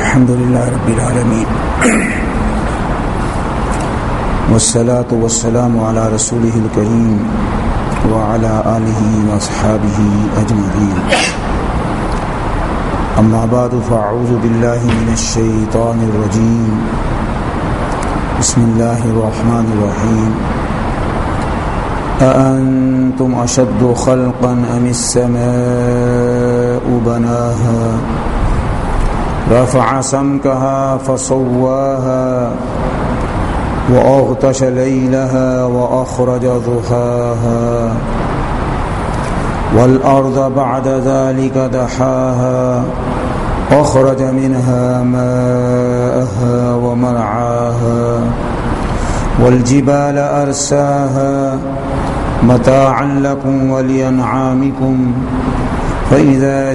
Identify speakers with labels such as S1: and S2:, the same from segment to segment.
S1: الحمد لله رب العالمين والصلاة والسلام على رسوله الكريم وعلى آله وأصحابه أجمعين أما بعد فأعوذ بالله من الشيطان الرجيم بسم الله الرحمن الرحيم أأنتم أشد خلقا أم السماء بناها؟ رفع سمكها فصواها وأغتش ليلها وأخرج ضحاها والأرض بعد ذلك دحاها أخرج منها ماءها ومرعاها والجبال أرساها متاعا لكم ولينعامكم فإذا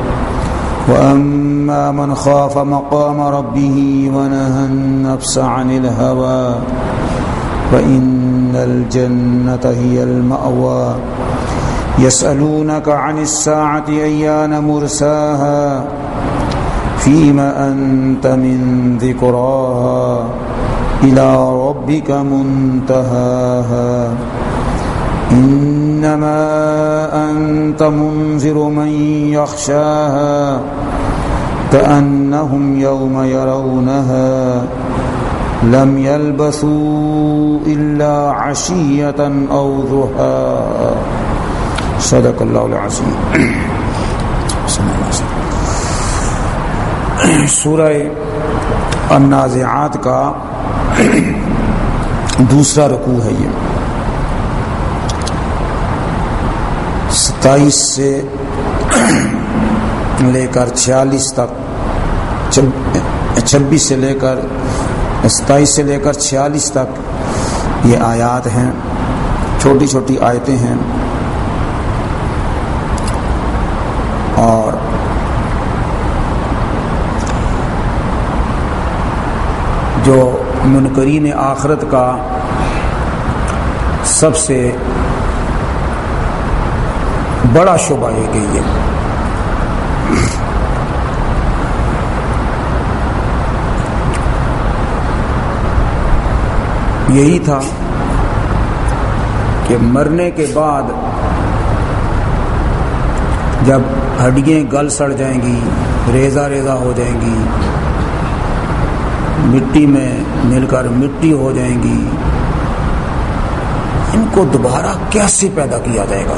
S1: وأما من خاف مقام ربه ونهى النفس عن الهوى فإن الجنة هي المأوى. يسألونك عن الساعة أيان مرساها فيما أنت من ذكراها. إلى ربك منتهاها. إنما أنت منذر من يخشاها كأنهم يوم يرونها لم يلبثوا إلا عشية أو ضحى. صدق الله العظيم. سورہ النازعات کا دوسرا رکوع ہے یہ۔ ستائیس سے لے کر چھیالیس تک چھبیس سے لے کر ستائیس سے لے کر چھیالیس تک یہ آیات ہیں۔ چھوٹی چھوٹی آیتیں ہیں۔ اور جو منکرین آخرت کا سب سے بڑا شعبہ ہے کہ یہ یہی تھا کہ مرنے کے بعد جب ہڈیاں گل سڑ جائیں گی، ریزہ ریزہ ہو جائیں گی، مٹی میں مل کر مٹی ہو جائیں گی، ان کو دوبارہ کیسے پیدا کیا جائے گا؟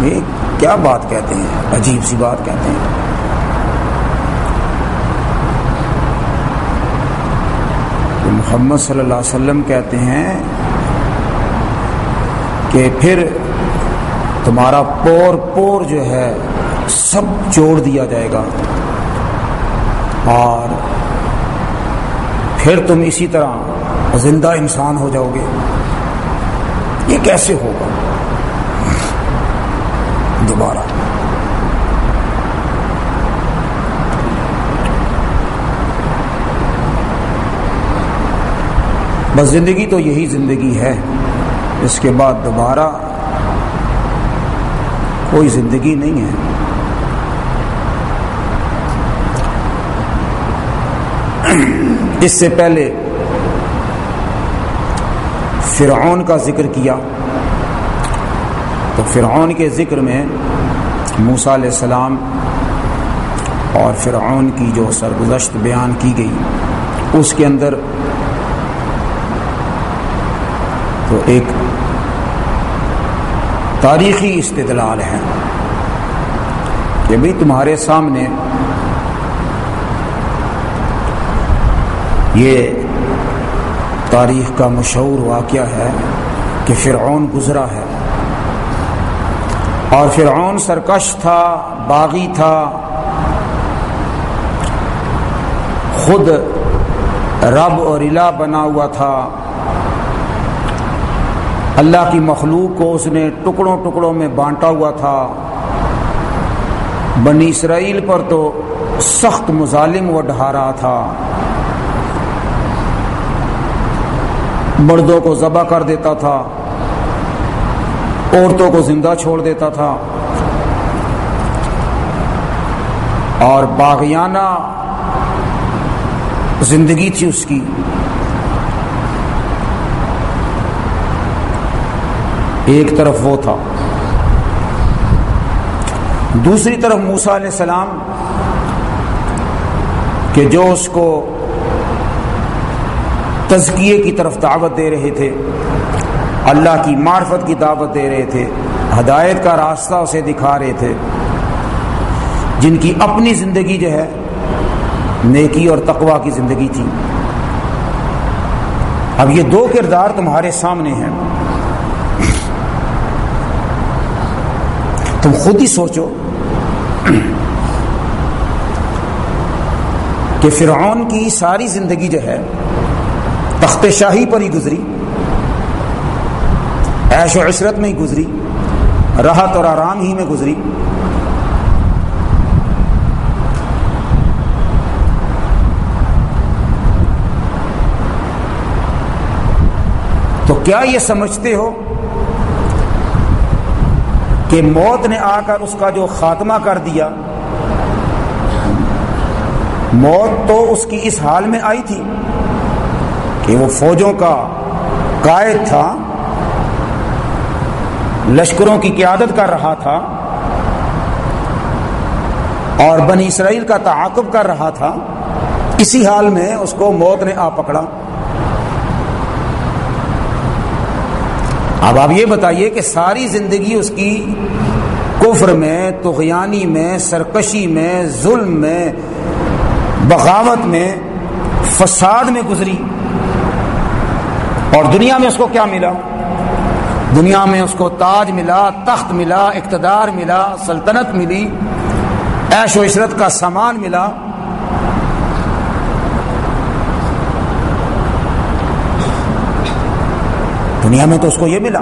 S1: یہ کیا بات کہتے ہیں؟ عجیب سی بات کہتے ہیں۔ محمد صلی اللہ علیہ وسلم کہتے ہیں کہ پھر تمہارا پور پور جو ہے سب جوڑ دیا جائے گا۔ اور پھر تم اسی طرح زندہ انسان ہو جاؤ گے۔ یہ کیسے ہوگا؟ دوبارہ۔ بس زندگی تو یہی زندگی ہے۔ اس کے بعد دوبارہ کوئی زندگی نہیں ہے۔ اس سے پہلے فرعون کا ذکر کیا۔ فرعون کے ذکر میں موسا علیہ السلام اور فرعون کی جو سرگزشت بیان کی گئی، اس کے اندر تو ایک تاریخی استدلال ہے کہ بھئی تمہارے سامنے یہ تاریخ کا مشہور واقعہ ہے کہ فرعون گزرا ہے۔ اور فرعون سرکش تھا، باغی تھا۔ خود رب اور الہ بنا ہوا تھا۔ اللہ کی مخلوق کو اس نے ٹکڑوں ٹکڑوں میں بانٹا ہوا تھا۔ بنی اسرائیل پر تو سخت مظالم وہ ڈھا رہا تھا۔ مردوں کو ذبح کر دیتا تھا۔ عورتوں کو زندہ چھوڑ دیتا تھا۔ اور باغیانہ زندگی تھی اس کی۔ ایک طرف وہ تھا۔ دوسری طرف موسا علیہ السلام کہ جو اس کو تزکیے کی طرف دعوت دے رہے تھے۔ اللہ کی معرفت کی دعوت دے رہے تھے، ہدایت کا راستہ اسے دکھا رہے تھے۔ جن کی اپنی زندگی جو ہے، نیکی اور تقوا کی زندگی تھی۔ اب یہ دو کردار تمہارے سامنے ہیں۔ تم خود ہی سوچو کہ فرعون کی ساری زندگی جو ہے تخت شاہی پر ہی گزری۔ عیش و عشرت میں ہی گزری، راحت اور آرام ہی میں گزری۔ تو کیا یہ سمجھتے ہو کہ موت نے آ کر اس کا جو خاتمہ کر دیا، موت تو اس کی اس حال میں آئی تھی کہ وہ فوجوں کا قائد تھا۔ لشکروں کی قیادت کر رہا تھا اور بنی اسرائیل کا تعاقب کر رہا تھا، اسی حال میں اس کو موت نے آ پکڑا۔ اب آپ یہ بتائیے کہ ساری زندگی اس کی کفر میں تغیانی میں، سرکشی میں، ظلم میں، بغاوت میں، فساد میں گزری۔ اور دنیا میں اس کو کیا ملا؟ دنیا میں اس کو تاج ملا، تخت ملا، اقتدار ملا، سلطنت ملی، عیش و عشرت کا سامان ملا۔ دنیا میں تو اس کو یہ ملا۔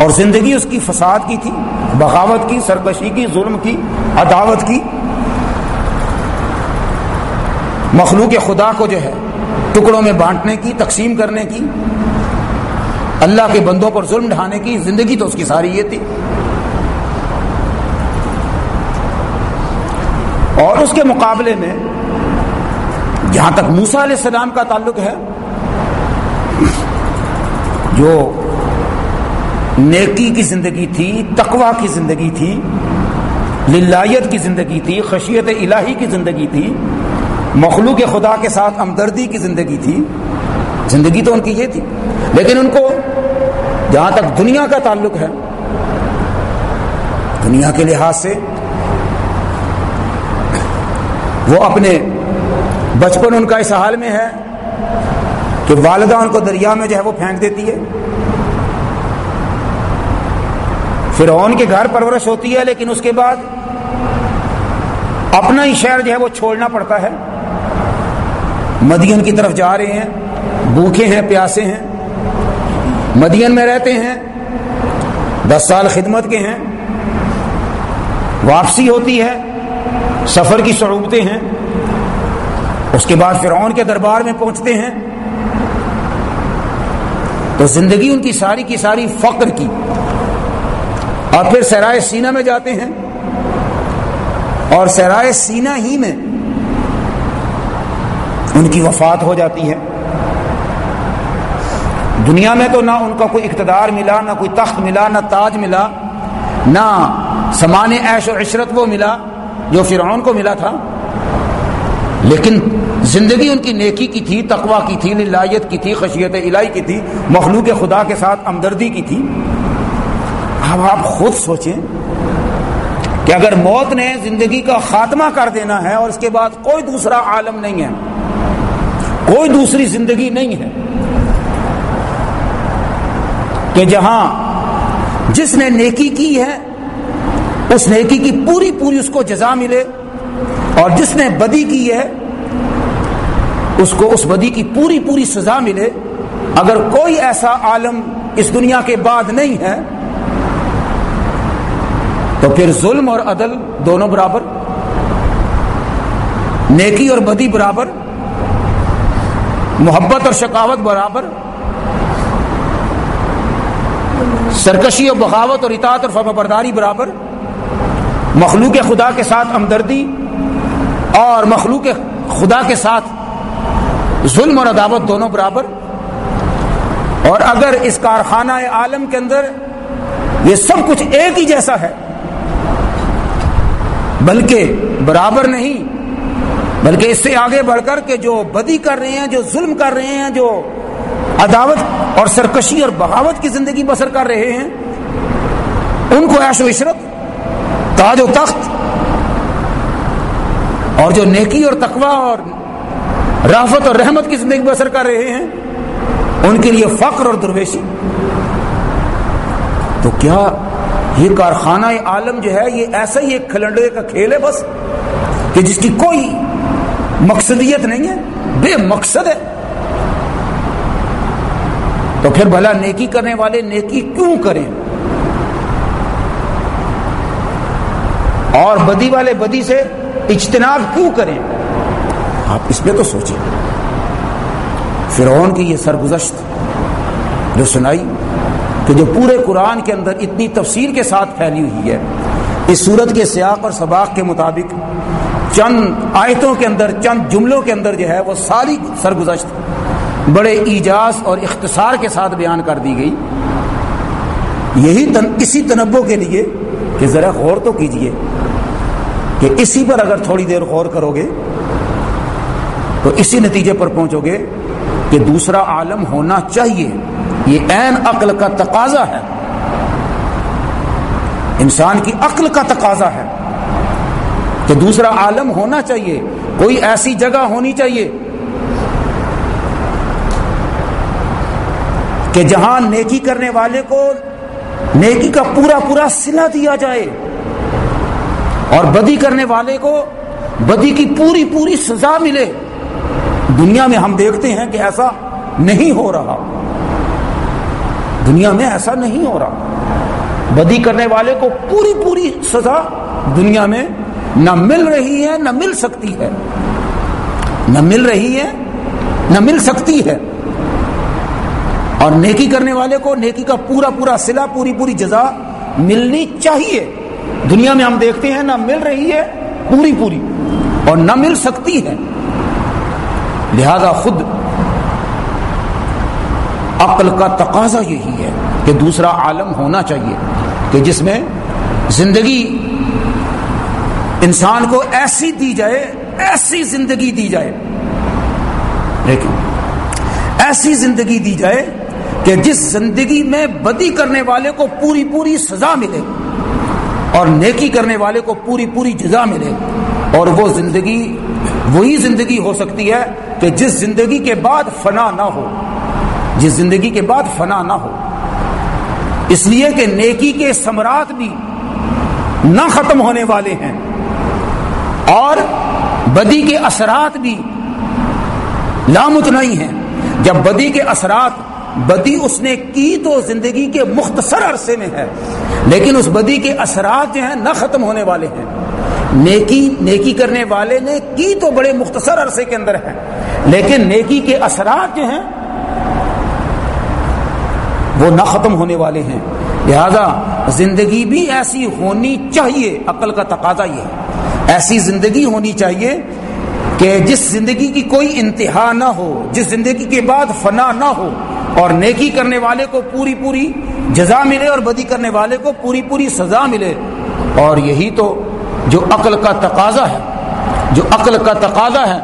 S1: اور زندگی اس کی فساد کی تھی، بغاوت کی، سرکشی کی، ظلم کی، عداوت کی۔ مخلوق خدا کو جو ہے، ٹکڑوں میں بانٹنے کی، تقسیم کرنے کی اللہ کے بندوں پر ظلم ڈھانے کی زندگی تو اس کی ساری یہ تھی۔ اور اس کے مقابلے میں جہاں تک موسا علیہ السلام کا تعلق ہے، جو نیکی کی زندگی تھی تقوا کی زندگی تھی للایت کی زندگی تھی، خشیت الہی کی زندگی تھی، مخلوق خدا کے ساتھ ہمدردی کی زندگی تھی، زندگی تو ان کی یہ تھی۔ لیکن ان کو جہاں تک دنیا کا تعلق ہے، دنیا کے لحاظ سے وہ اپنے بچپن ان کا اس حال میں ہے کہ والدہ ان کو دریا میں جو ہے وہ پھینک دیتی ہے۔ فرعون کے گھر پرورش ہوتی ہے، لیکن اس کے بعد اپنا ہی شہر جو ہے وہ چھوڑنا پڑتا ہے۔ مدین کی طرف جا رہے ہیں، بھوکے ہیں، پیاسے ہیں۔ مدین میں رہتے ہیں، دس سال خدمت کے ہیں، واپسی ہوتی ہے، سفر کی صعوبتیں ہیں، اس کے بعد فرعون کے دربار میں پہنچتے ہیں۔ تو زندگی ان کی ساری کی ساری فقر کی۔ اور پھر سرائے سینا میں جاتے ہیں۔ اور سرائے سینا ہی میں ان کی وفات ہو جاتی ہے۔ دنیا میں تو نہ ان کا کوئی اقتدار ملا، نہ کوئی تخت ملا، نہ تاج ملا، نہ سمان عیش و عشرت وہ ملا جو فرعون کو ملا تھا۔ لیکن زندگی ان کی نیکی کی تھی تقوا کی تھی للایت کی تھی، خشیت الہی کی تھی، مخلوق خدا کے ساتھ ہمدردی کی تھی۔ اب آپ خود سوچیں کہ اگر موت نے زندگی کا خاتمہ کر دینا ہے اور اس کے بعد کوئی دوسرا عالم نہیں ہے، کوئی دوسری زندگی نہیں ہے کہ جہاں جس نے نیکی کی ہے، اس نیکی کی پوری پوری اس کو جزا ملے، اور جس نے بدی کی ہے، اس کو اس بدی کی پوری پوری سزا ملے۔ اگر کوئی ایسا عالم اس دنیا کے بعد نہیں ہے، تو پھر ظلم اور عدل دونوں برابر، نیکی اور بدی برابر، محبت اور شکاوت برابر سرکشی اور بغاوت اور اطاعت اور فرم برداری برابر، مخلوق خدا کے ساتھ ہمدردی اور مخلوق خدا کے ساتھ ظلم اور عداوت دونوں برابر۔ اور اگر اس کارخانہ عالم کے اندر یہ سب کچھ ایک ہی جیسا ہے، بلکہ برابر نہیں، بلکہ اس سے آگے بڑھ کر کے جو بدی کر رہے ہیں، جو ظلم کر رہے ہیں، جو عداوت اور سرکشی اور بغاوت کی زندگی بسر کر رہے ہیں۔ ان کو عیش و عشرت، تاج و تخت اور جو نیکی اور تقوی اور رافت اور رحمت کی زندگی بسر کر رہے ہیں، ان کے لیے فخر اور درویشی۔ تو کیا یہ کارخانہ عالم جو ہے، یہ ایسا ہی ایک کھلنڈے کا کھیل ہے بس، کہ جس کی کوئی مقصدیت نہیں ہے؟ بے مقصد ہے۔ تو پھر بھلا نیکی کرنے والے نیکی کیوں کریں؟ اور بدی والے بدی سے اجتناب کیوں کریں؟ آپ اس پہ تو سوچیں۔ فرعون کی یہ سرگزشت جو سنائی کہ جو پورے قرآن کے اندر اتنی تفصیل کے ساتھ پھیلی ہوئی ہے، اس صورت کے سیاق اور سباق کے مطابق چند آیتوں کے اندر، چند جملوں کے اندر جو ہے وہ ساری سرگزشت بڑے ایجاز اور اختصار کے ساتھ بیان کر دی گئی۔ یہی تن، اسی تنبوں کے لیے کہ ذرا غور تو کیجیے کہ اسی پر اگر تھوڑی دیر غور کرو گے تو اسی نتیجے پر پہنچو گے کہ دوسرا عالم ہونا چاہیے۔ یہ عین عقل کا تقاضا ہے۔ انسان کی عقل کا تقاضا ہے کہ دوسرا عالم ہونا چاہیے۔ کوئی ایسی جگہ ہونی چاہیے کہ جہاں نیکی کرنے والے کو نیکی کا پورا پورا سلا دیا جائے اور بدی کرنے والے کو بدی کی پوری پوری سزا ملے۔ دنیا میں ہم دیکھتے ہیں کہ ایسا نہیں ہو رہا۔ دنیا میں ایسا نہیں ہو رہا۔ بدی کرنے والے کو پوری پوری سزا دنیا میں نہ مل رہی ہے، نہ مل سکتی ہے۔ نہ مل رہی ہے، نہ مل سکتی ہے۔ اور نیکی کرنے والے کو نیکی کا پورا پورا سلا، پوری پوری جزا ملنی چاہیے۔ دنیا میں ہم دیکھتے ہیں، نہ مل رہی ہے، پوری پوری، اور نہ مل سکتی ہے۔ لہذا خود عقل کا تقاضا یہی ہے کہ دوسرا عالم ہونا چاہیے، کہ جس میں زندگی انسان کو ایسی دی جائے، ایسی زندگی دی جائے۔ لیکن ایسی زندگی دی جائے کہ جس زندگی میں بدی کرنے والے کو پوری پوری سزا ملے اور نیکی کرنے والے کو پوری پوری جزا ملے اور وہ زندگی وہی زندگی ہو سکتی ہے کہ جس زندگی کے بعد فنا نہ ہو، جس زندگی کے بعد فنا نہ ہو۔ اس لیے کہ نیکی کے سمراٹ بھی نہ ختم ہونے والے ہیں اور بدی کے اثرات بھی لامتنعی ہیں۔ جب بدی کے اثرات بدی اس نے کی تو زندگی کے مختصر عرصے میں ہے، لیکن اس بدی کے اثرات جو ہیں نہ ختم ہونے والے ہیں۔ نیکی نیکی کرنے والے نے کی تو بڑے مختصر عرصے کے اندر ہے، لیکن نیکی کے اثرات جو ہیں وہ نہ ختم ہونے والے ہیں۔ لہذا زندگی بھی ایسی ہونی چاہیے، عقل کا تقاضا یہ ہے۔ ایسی زندگی ہونی چاہیے کہ جس زندگی کی کوئی انتہا نہ ہو، جس زندگی کے بعد فنا نہ ہو اور نیکی کرنے والے کو پوری پوری جزا ملے اور بدی کرنے والے کو پوری پوری سزا ملے۔ اور یہی تو جو عقل کا تقاضا ہے، جو عقل کا تقاضا ہے،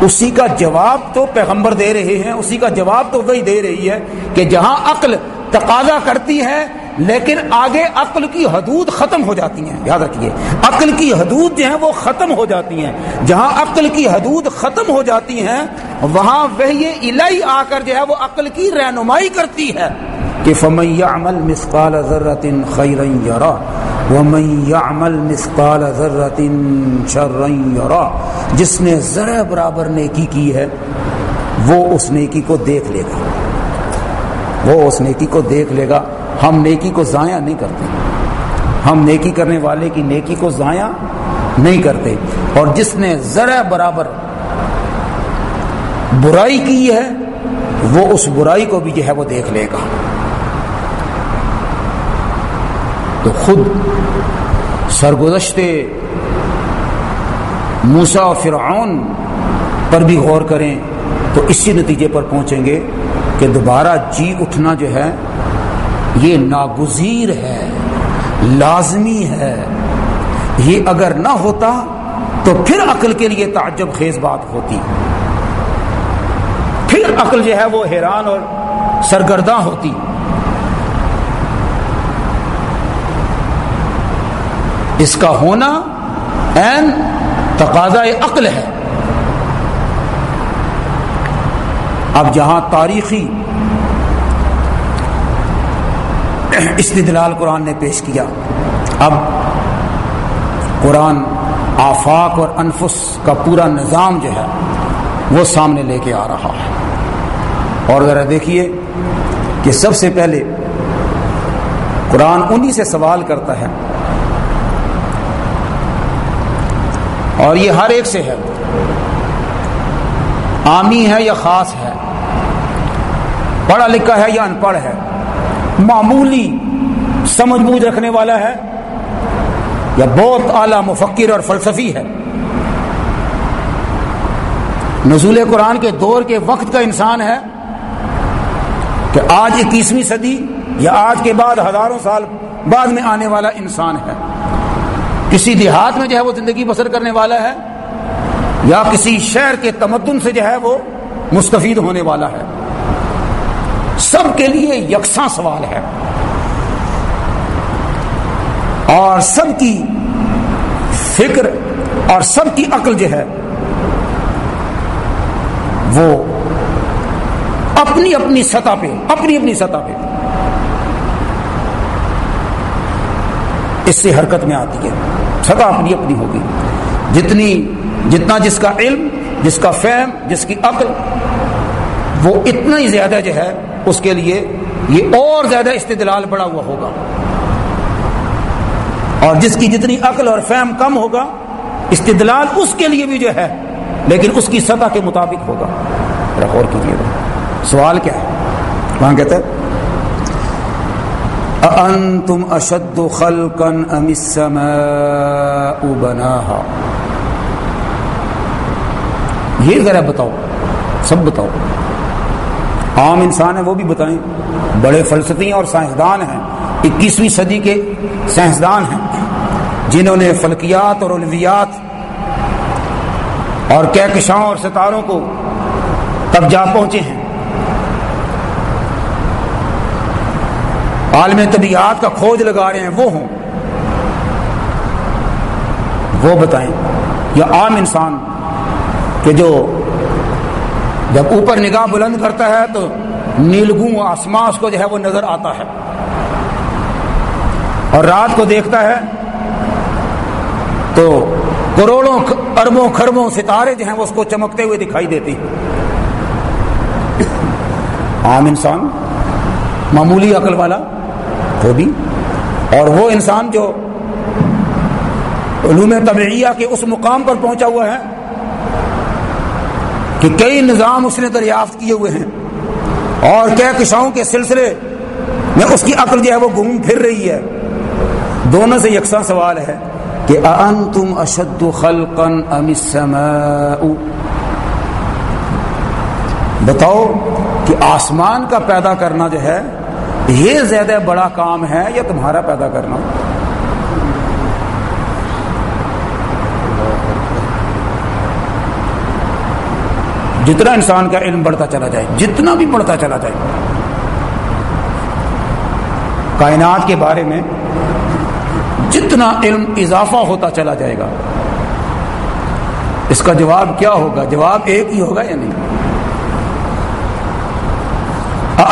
S1: اسی کا جواب تو پیغمبر دے رہے ہیں، اسی کا جواب تو وہی دے رہی ہے کہ جہاں عقل تقاضا کرتی ہے لیکن آگے عقل کی حدود ختم ہو جاتی ہیں۔ یاد رکھیے، عقل کی حدود جو ہیں وہ ختم ہو جاتی ہیں۔ جہاں عقل کی حدود ختم ہو جاتی ہیں، وہاں وہ یہ الہی آ کر جو ہے وہ عقل کی رہنمائی کرتی ہے۔ کہ فمیہ عمل مسقال ذرت خیر جس نے ذرا برابر نیکی کی ہے، وہ اس نیکی کو دیکھ لے گا۔ وہ اس نیکی کو دیکھ لے گا۔ ہم نیکی کو ضائع نہیں کرتے۔ ہم نیکی کرنے والے کی نیکی کو ضائع نہیں کرتے۔ اور جس نے ذرا برابر برائی کی ہے، وہ اس برائی کو بھی جو ہے وہ دیکھ لے گا۔ تو خود سرگزشتے موسا اور فرعون پر بھی غور کریں تو اسی نتیجے پر پہنچیں گے کہ دوبارہ جی اٹھنا جو ہے یہ ناگزیر ہے، لازمی ہے۔ یہ اگر نہ ہوتا تو پھر عقل کے لیے تعجب خیز بات ہوتی۔ پھر عقل جو ہے وہ حیران اور سرگرداں ہوتی۔ اس کا ہونا این تقاضا عقل ہے۔ اب جہاں تاریخی استدلال قرآن نے پیش کیا۔ اب قرآن آفاق اور انفس کا پورا نظام جو ہے، وہ سامنے لے کے آ رہا ہے۔ اور ذرا دیکھیے کہ سب سے پہلے قرآن انہی سے سوال کرتا ہے۔ اور یہ ہر ایک سے ہے۔ عامی ہے یا خاص ہے؟ پڑھا لکھا ہے یا ان پڑھ ہے؟ معمولی سمجھ بوجھ رکھنے والا ہے یا بہت اعلی مفکر اور فلسفی ہے۔ نزول قرآن کے دور کے وقت کا انسان ہے کہ آج اکیسویں صدی یا آج کے بعد ہزاروں سال بعد میں آنے والا انسان ہے۔ کسی دیہات میں جو ہے وہ زندگی بسر کرنے والا ہے یا کسی شہر کے تمدن سے جو ہے وہ مستفید ہونے والا ہے۔ سب کے لیے یکساں سوال ہے۔ اور سب کی فکر اور سب کی عقل جو ہے، وہ اپنی اپنی سطح پہ، اپنی اپنی سطح پہ۔ اس سے حرکت میں آتی ہے۔ سطح اپنی اپنی ہوگی۔ جتنی، جتنا جس کا علم، جس کا فہم، جس کی عقل، وہ اتنا ہی زیادہ جو ہے اس کے لیے یہ اور زیادہ استدلال بڑا ہوا ہوگا۔ اور جس کی جتنی عقل اور فہم کم ہوگا، استدلال اس کے لیے بھی جو ہے، لیکن اس کی سطح کے مطابق ہوگا۔ غور کیجیے گا سوال کیا ہے؟ وہاں کہتے ہیں انتم اشد خلقا ام السماء بناها یہ ذرا بتاؤ، سب بتاؤ۔ عام انسان ہے وہ بھی بتائیں۔ بڑے فلسفی اور سائنسدان ہیں۔ اکیسویں صدی کے سائنسدان ہیں۔ جنہوں نے فلکیات اور علویات اور کہکشاؤں اور ستاروں کو تب جا پہنچے ہیں۔ عالم طبیعت کا کھوج لگا رہے ہیں، وہ ہوں۔ وہ بتائیں، یا عام انسان کہ جو جب اوپر نگاہ بلند کرتا ہے تو نیلگوں آسمان کو جو ہے وہ نظر آتا ہے۔ اور رات کو دیکھتا ہے تو کروڑوں اربوں خربوں ستارے جو ہیں وہ اس کو چمکتے ہوئے دکھائی دیتی عام انسان، معمولی عقل والا وہ بھی، اور وہ انسان جو علوم طبعیہ کے اس مقام پر پہنچا ہوا ہے کہ کئی نظام اس نے دریافت کیے ہوئے ہیں اور کیا کشاؤں کے سلسلے میں اس کی عقل جو ہے وہ گھوم پھر رہی ہے دونوں سے یکساں سوال ہے کہ انتم اشد خلقا ام السماء؟ بتاؤ کہ آسمان کا پیدا کرنا جو ہے یہ زیادہ بڑا کام ہے یا تمہارا پیدا کرنا؟ جتنا انسان کا علم بڑھتا چلا جائے، جتنا بھی بڑھتا چلا جائے۔ کائنات کے بارے میں جتنا علم اضافہ ہوتا چلا جائے گا، اس کا جواب کیا ہوگا؟ جواب ایک ہی ہوگا یا نہیں؟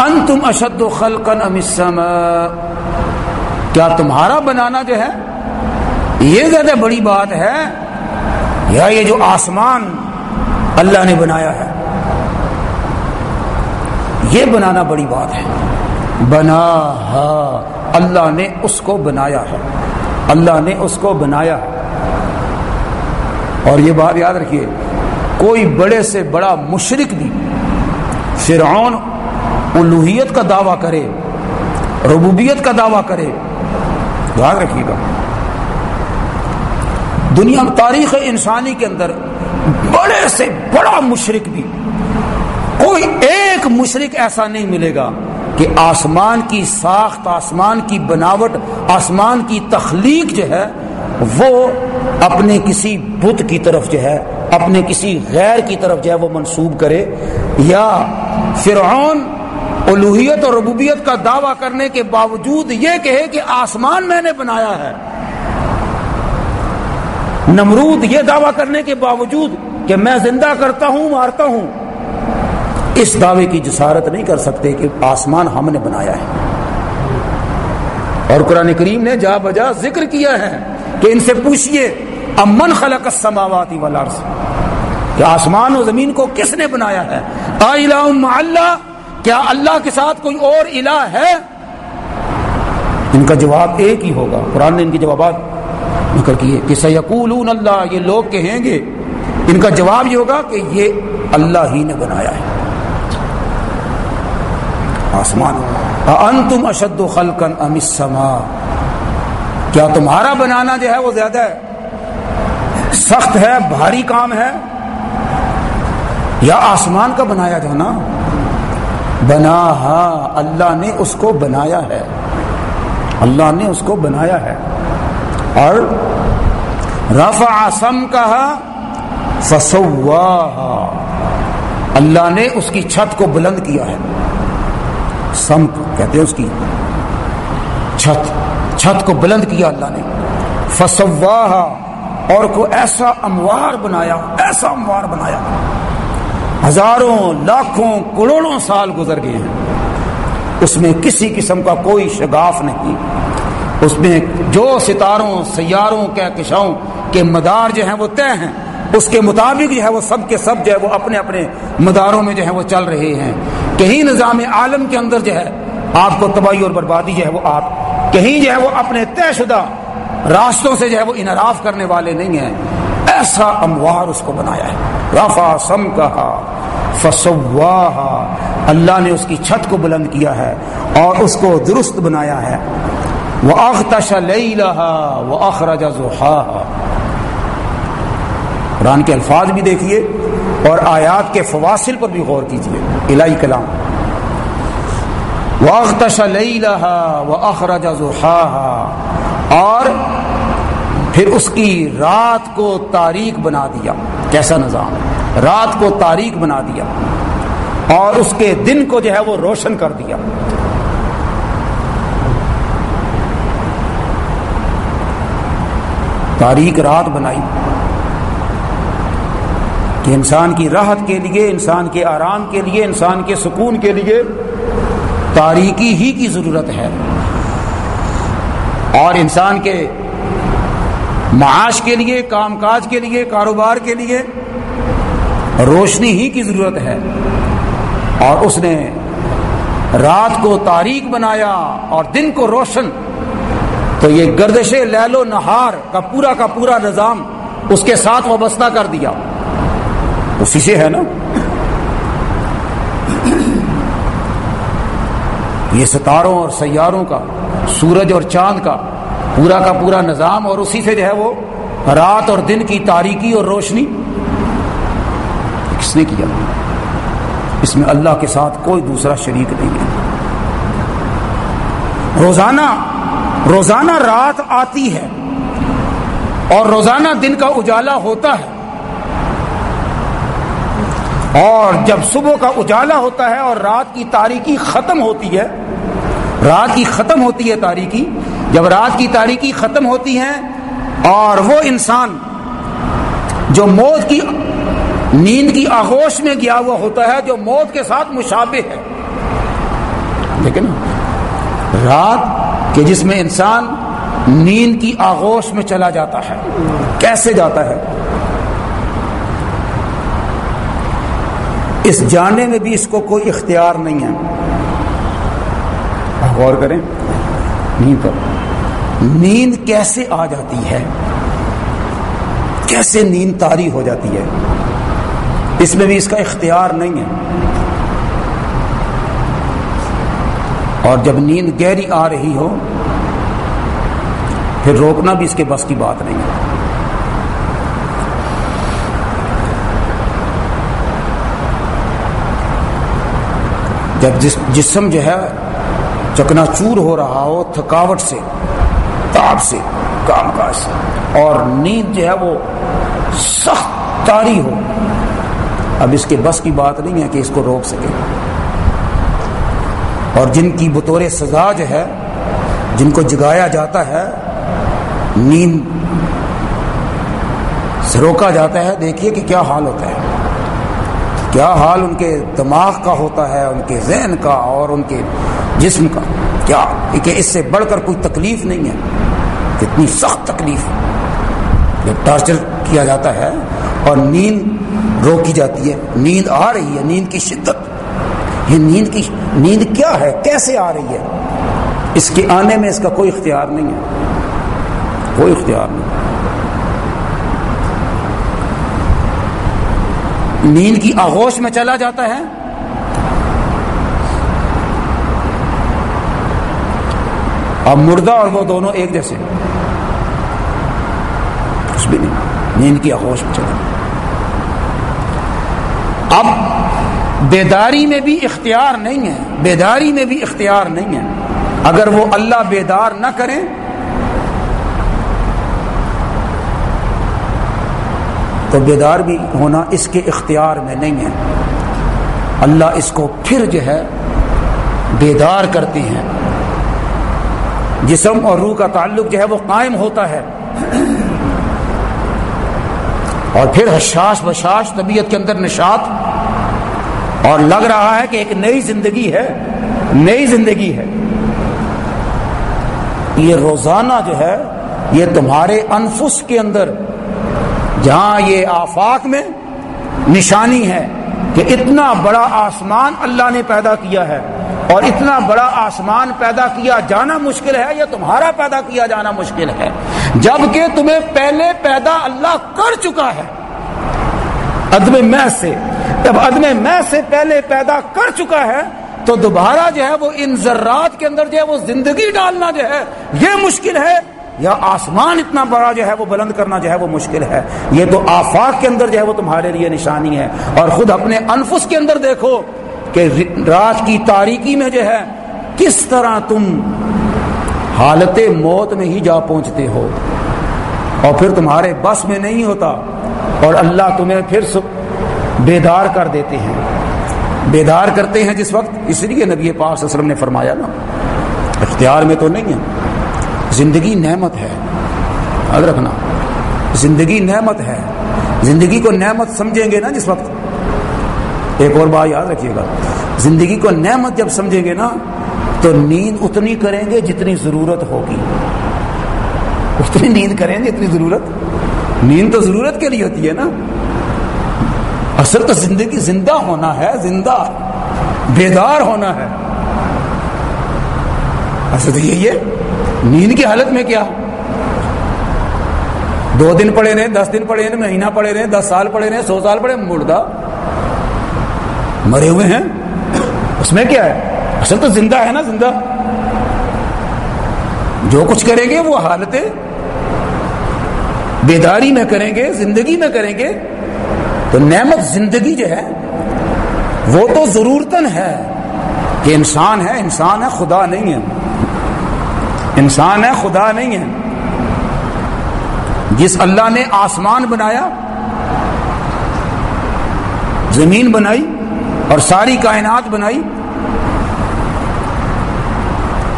S1: انتم اشد خلقا ام السماء؟ کیا تمہارا بنانا جو ہے، یہ زیادہ بڑی بات ہے، یا یہ جو آسمان اللہ نے بنایا ہے۔ یہ بنانا بڑی بات ہے۔ بنا اللہ نے اس کو بنایا ہے۔ اللہ نے اس کو بنایا ہے۔ اور یہ بات یاد رکھیے، کوئی بڑے سے بڑا مشرق بھی فرعون الوحیت کا دعویٰ کرے، ربوبیت کا دعویٰ کرے، یاد رکھیے گا۔ دنیا تاریخ انسانی کے اندر بڑے سے بڑا مشرق بھی۔ کوئی ایک مشرق ایسا نہیں ملے گا کہ آسمان کی ساخت، آسمان کی بناوٹ، آسمان کی تخلیق جو ہے، وہ اپنے کسی بت کی طرف جو ہے، اپنے کسی غیر کی طرف جو ہے، وہ منسوب کرے۔ یا فرعون الوحیت اور ربوبیت کا دعویٰ کرنے کے باوجود یہ کہے کہ آسمان میں نے بنایا ہے۔ نمرود یہ دعویٰ کرنے کے باوجود کہ میں زندہ کرتا ہوں، مارتا ہوں۔ اس دعوے کی جسارت نہیں کر سکتے کہ آسمان ہم نے بنایا ہے۔ اور قرآن کریم نے جا بجا ذکر کیا ہے کہ ان سے پوچھئے، امن خلق السماوات والارض؟ کہ آسمان و زمین کو کس نے بنایا ہے؟ اللہ کیا اللہ کے ساتھ کوئی اور الہ ہے؟ ان کا جواب ایک ہی ہوگا۔ قرآن نے ان کے جوابات نکل کیے کہ سیقولون اللہ، یہ لوگ کہیں گے، ان کا جواب یہ ہوگا کہ یہ اللہ ہی نے بنایا ہے۔ آسمان انتم اشد خلقن ام کیا تمہارا بنانا جو ہے وہ زیادہ ہے؟ سخت ہے، بھاری کام ہے؟ یا آسمان کا بنایا جانا بنا ہاں اللہ نے اس کو بنایا ہے۔ اللہ نے اس کو بنایا ہے۔ اور رفع سم کہا فسوا اللہ نے اس کی چھت کو بلند کیا ہے۔ سم کہتے ہیں اس کی چھت چھت کو بلند کیا اللہ نے۔ فسوا اور کو ایسا اموار بنایا، ایسا اموار بنایا۔ ہزاروں، لاکھوں، کروڑوں سال گزر گئے ہیں۔ اس میں کسی قسم کا کوئی شگاف نہیں۔ اس میں جو ستاروں، سیاروں کے کشاؤں کے مدار جو ہیں وہ طے ہیں، اس کے مطابق جو ہے وہ سب کے سب جو ہے وہ اپنے اپنے مداروں میں جو ہے وہ چل رہے ہیں۔ کہیں نظام عالم کے اندر جو ہے آپ کو تباہی اور بربادی جو ہے وہ آپ، کہیں جو ہے وہ اپنے طے شدہ راستوں سے جو ہے وہ انعراف کرنے والے نہیں ہیں۔ ایسا اموار اس کو بنایا ہے۔ رفا سم کہا فسوا اللہ نے اس کی چھت کو بلند کیا ہے اور اس کو درست بنایا ہے۔ وہ اختش وہ اخراج قرآن کے الفاظ بھی دیکھیے اور آیات کے فواصل پر بھی غور کیجیے۔ الہی کلام۔ واختش و اخراج اور پھر اس کی رات کو تاریخ بنا دیا۔ کیسا نظام؟ رات کو تاریخ بنا دیا۔ اور اس کے دن کو جو ہے وہ روشن کر دیا۔ تاریخ رات بنائی کہ انسان کی راحت کے لیے، انسان کے آرام کے لیے، انسان کے سکون کے لیے تاریخی ہی کی ضرورت ہے۔ اور انسان کے معاش کے لیے، کام کاج کے لیے، کاروبار کے لیے روشنی ہی کی ضرورت ہے۔ اور اس نے رات کو تاریخ بنایا اور دن کو روشن تو یہ گردش لیل و نہار کا پورا کا پورا نظام اس کے ساتھ وابستہ کر دیا۔ اسی سے ہے نا۔ یہ ستاروں اور سیاروں کا، سورج اور چاند کا پورا کا پورا نظام اور اسی سے جو ہے وہ رات اور دن کی تاریکی اور روشنی۔ کس نے کیا؟ اس میں اللہ کے ساتھ کوئی دوسرا شریک نہیں ہے۔ روزانہ روزانہ رات آتی ہے اور روزانہ دن کا اجالا ہوتا ہے اور جب صبح کا اجالا ہوتا ہے اور رات کی تاریکی ختم ہوتی ہے، رات کی ختم ہوتی ہے تاریکی، جب رات کی تاریکی ختم ہوتی ہے اور وہ انسان جو موت کی نیند کی آغوش میں گیا ہوا ہوتا ہے، جو موت کے ساتھ مشابہ ہے۔ لیکن رات کہ جس میں انسان نیند کی آغوش میں چلا جاتا ہے۔ کیسے جاتا ہے؟ اس جانے میں بھی اس کو کوئی اختیار نہیں ہے۔ غور کریں۔ نیند پر نیند کیسے آ جاتی ہے؟ کیسے نیند تاری ہو جاتی ہے؟ اس میں بھی اس کا اختیار نہیں ہے۔ اور جب نیند گہری آ رہی ہو، پھر روکنا بھی اس کے بس کی بات نہیں ہے۔ جب جس جسم جو ہے، چکنا چور ہو رہا ہو، تھکاوٹ سے تاپ سے، کام کاج سے، اور نیند جو ہے وہ سخت تاری ہو، اب اس کے بس کی بات نہیں ہے کہ اس کو روک سکے۔ اور جن کی بطور سزا جو ہے، جن کو جگایا جاتا ہے، نیند سے روکا جاتا ہے۔ دیکھیے کہ کیا حال ہوتا ہے۔ کیا حال ان کے دماغ کا ہوتا ہے، ان کے ذہن کا اور ان کے جسم کا۔ کیا کہ اس سے بڑھ کر کوئی تکلیف نہیں ہے؟ کتنی سخت تکلیف۔ جب ٹارچر کیا جاتا ہے اور نیند روکی جاتی ہے، نیند آ رہی ہے، نیند کی شدت۔ یہ نیند کی نیند کیا ہے؟ کیسے آ رہی ہے؟ اس کے آنے میں اس کا کوئی اختیار نہیں ہے۔ کوئی اختیار نہیں۔ نیند کی آغوش میں چلا جاتا ہے۔ اب مردہ اور وہ دونوں ایک جیسے۔ کچھ بھی نہیں۔ نیند کی آغوش میں چلا۔ اب بیداری میں بھی اختیار نہیں ہے، بیداری میں بھی اختیار نہیں ہے۔ اگر وہ اللہ بیدار نہ کریں۔ تو بیدار بھی ہونا اس کے اختیار میں نہیں ہے۔ اللہ اس کو پھر جو ہے بیدار کرتے ہیں۔ جسم اور روح کا تعلق جو ہے وہ قائم ہوتا ہے۔ اور پھر حشاش بشاش طبیعت کے اندر نشاط اور لگ رہا ہے کہ ایک نئی زندگی ہے، نئی زندگی ہے۔ یہ روزانہ جو ہے، یہ تمہارے انفس کے اندر، جہاں یہ آفاق میں نشانی ہے کہ اتنا بڑا آسمان اللہ نے پیدا کیا ہے اور اتنا بڑا آسمان پیدا کیا جانا مشکل ہے یا تمہارا پیدا کیا جانا مشکل ہے۔ جبکہ تمہیں پہلے پیدا اللہ کر چکا ہے۔ عدم میں سے جب عدم میں سے پہلے پیدا کر چکا ہے، تو دوبارہ جو ہے وہ ان ذرات کے اندر جو ہے وہ زندگی ڈالنا جو ہے، یہ مشکل ہے۔ یا آسمان اتنا بڑا جو ہے وہ بلند کرنا جو ہے وہ مشکل ہے۔ یہ تو آفاق کے اندر جو ہے وہ تمہارے لیے نشانی ہے۔ اور خود اپنے انفس کے اندر دیکھو کہ رات کی تاریکی میں جو ہے کس طرح تم حالت موت میں ہی جا پہنچتے ہو۔ اور پھر تمہارے بس میں نہیں ہوتا۔ اور اللہ تمہیں پھر بیدار کر دیتے ہیں۔ بیدار کرتے ہیں جس وقت۔ اس لیے نبی پاک صلی اللہ علیہ وسلم نے فرمایا نا، اختیار میں تو نہیں ہے۔ زندگی نعمت ہے۔ یاد رکھنا، زندگی نعمت ہے۔ زندگی کو نعمت سمجھیں گے نا جس وقت۔ ایک اور بات یاد رکھیے گا، زندگی کو نعمت جب سمجھیں گے نا، تو نیند اتنی کریں گے جتنی ضرورت ہوگی۔ اتنی نیند کریں گے اتنی ضرورت۔ نیند تو ضرورت کے لیے ہوتی ہے نا۔ اصل تو زندگی زندہ ہونا ہے، زندہ بیدار ہونا ہے۔ اصل تو یہی ہے، نیند کی حالت میں کیا؟ دو دن پڑے رہے، دس دن پڑے رہے، مہینہ پڑے رہے، دس سال پڑے رہے، سو سال پڑے، مردہ مرے ہوئے ہیں۔ اس میں کیا ہے؟ اصل تو زندہ ہے نا، زندہ۔ جو کچھ کریں گے وہ حالتیں بیداری میں کریں گے، زندگی میں کریں گے۔ تو نعمت زندگی جو ہے، وہ تو ضرورتن ہے کہ انسان ہے انسان ہے، خدا نہیں ہے۔ انسان ہے، خدا نہیں ہے۔ جس اللہ نے آسمان بنایا، زمین بنائی اور ساری کائنات بنائی،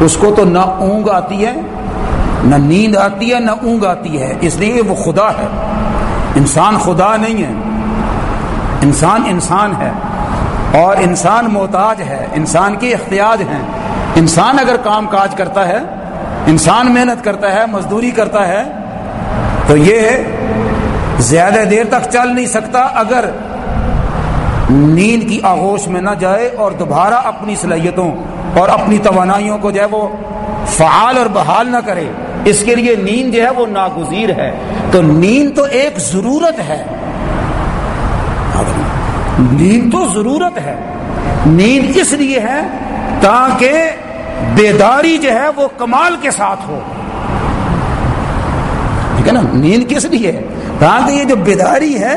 S1: اس کو تو نہ اونگ آتی ہے، نہ نیند آتی ہے، نہ اونگ آتی ہے۔ اس لیے وہ خدا ہے۔ انسان خدا نہیں ہے۔ انسان انسان ہے اور انسان محتاج ہے، انسان کے اختیار ہیں۔ انسان اگر کام کاج کرتا ہے، انسان محنت کرتا ہے، مزدوری کرتا ہے، تو یہ زیادہ دیر تک چل نہیں سکتا اگر نیند کی آغوش میں نہ جائے اور دوبارہ اپنی صلاحیتوں اور اپنی توانائیوں کو جو ہے وہ فعال اور بحال نہ کرے۔ اس کے لیے نیند جو ہے وہ ناگزیر ہے۔ تو نیند تو ایک ضرورت ہے۔ نیند تو ضرورت ہے۔ نیند اس لیے ہے تاکہ بیداری جو ہے وہ کمال کے ساتھ ہو۔ ٹھیک ہے نا؟ نیند کس لیے ہے؟ تاکہ یہ جو بیداری ہے،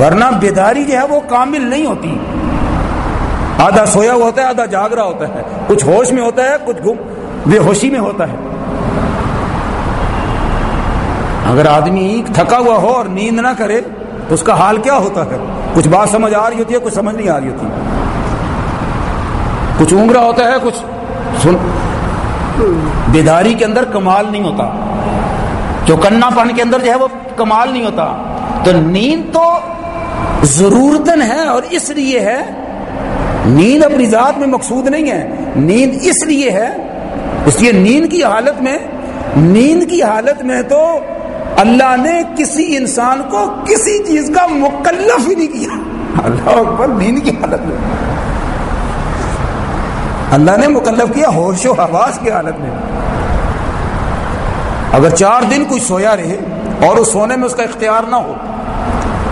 S1: ورنہ بیداری جو ہے وہ کامل نہیں ہوتی۔ آدھا سویا ہوا ہوتا ہے، آدھا جاگ رہا ہوتا ہے۔ کچھ ہوش میں ہوتا ہے، کچھ گم، بے ہوشی میں ہوتا ہے۔ اگر آدمی تھکا ہوا ہو اور نیند نہ کرے، تو اس کا حال کیا ہوتا ہے؟ کچھ بات سمجھ آ رہی ہوتی ہے، کچھ سمجھ نہیں آ رہی ہوتی۔ کچھ اونگ رہا ہوتا ہے، کچھ سن بیداری کے اندر کمال نہیں ہوتا۔ جو کنا پن کے اندر جو ہے، وہ کمال نہیں ہوتا۔ تو نیند تو ضرورتن ہے اور اس لیے ہے، نیند اپنی ذات میں مقصود نہیں ہے۔ نیند اس لیے ہے، اس لیے نیند کی حالت میں نیند کی حالت میں تو اللہ نے کسی انسان کو کسی چیز کا مکلف ہی نہیں کیا۔ اللہ اکبر نیند کی حالت میں۔ اللہ نے مکلف کیا، ہوش و حواس کی حالت میں۔ اگر چار دن کوئی سویا رہے اور اس سونے میں اس کا اختیار نہ ہو،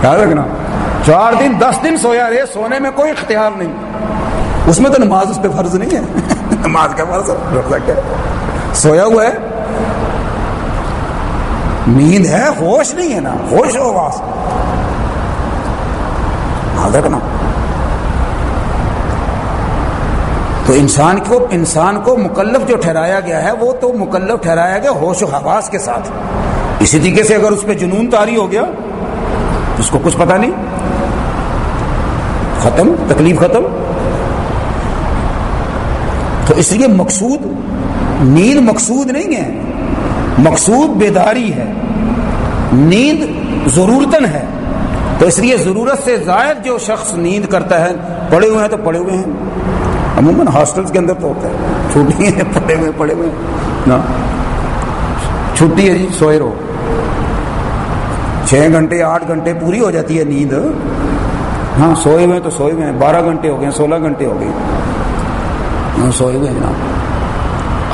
S1: یاد رکھنا، چار دن، دس دن سویا رہے، سونے میں کوئی اختیار نہیں۔ اس میں تو نماز اس پہ فرض نہیں ہے۔ نماز کا فرض کیا؟ سویا ہوا ہے۔ نیند ہے، ہوش نہیں ہے نا، ہوش ہو واس تو انسان کو انسان کو مکلف جو ٹھہرایا گیا ہے، وہ تو مکلف ٹھہرایا گیا ہوش و حواس کے ساتھ۔ اسی طریقے سے اگر اس پہ جنون تاری ہو گیا، اس کو کچھ پتا نہیں۔ ختم، تکلیف ختم۔ تو اس لیے مقصود، نیند مقصود نہیں ہے۔ مقصود بیداری ہے، نیند ضرورتن ہے۔ تو اس لیے ضرورت سے زائد جو شخص نیند کرتا ہے، پڑے ہوئے ہیں تو پڑے ہوئے ہیں۔ عموماً ہاسٹل کے اندر تو ہوتا ہے۔ چھٹی ہے، پڑے ہوئے پڑے ہوئے نا؟ چھٹی ہے جی سوئے رہو۔ چھ گھنٹے، آٹھ گھنٹے پوری ہو جاتی ہے نیند۔ ہاں سوئے ہوئے تو سوئے ہوئے ہیں۔ بارہ گھنٹے ہو گئے سولہ گھنٹے ہو گئے ہاں سوئے ہوئے ہیں، جناب۔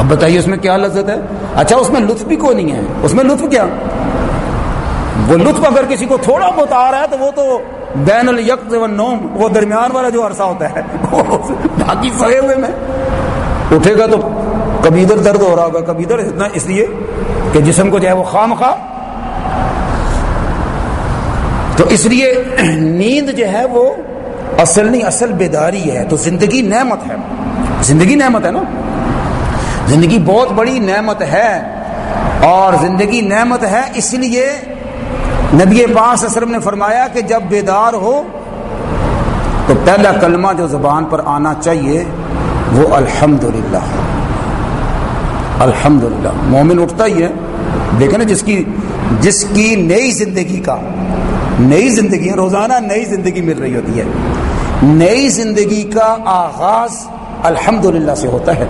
S1: اب بتائیے اس میں کیا لذت ہے؟ اچھا اس میں لطف بھی کو نہیں ہے؟ اس میں لطف کیا؟ وہ لطف اگر کسی کو تھوڑا بہت آ رہا ہے تو وہ تو بین الیکت و نوم وہ درمیان والا جو عرصہ ہوتا ہے باقی سوئے ہوئے میں۔ اٹھے گا تو کبھی ادھر درد ہو رہا ہوگا، کبھی ادھر، اتنا اس لیے کہ جسم کو جو ہے وہ خام خواہ تو اس لیے نیند جو ہے وہ اصل نہیں، اصل بیداری ہے۔ تو زندگی نعمت ہے۔ زندگی نعمت ہے نا؟ زندگی بہت بڑی نعمت ہے اور زندگی نعمت ہے اس لیے نبی پاس اسرم نے فرمایا کہ جب بیدار ہو تو پہلا کلمہ جو زبان پر آنا چاہیے وہ الحمد للہ الحمد للہ مومن اٹھتا ہی ہے۔ دیکھیں نا جس کی جس کی نئی زندگی کا، نئی زندگی روزانہ نئی زندگی مل رہی ہوتی ہے۔ نئی زندگی کا آغاز الحمد سے ہوتا ہے۔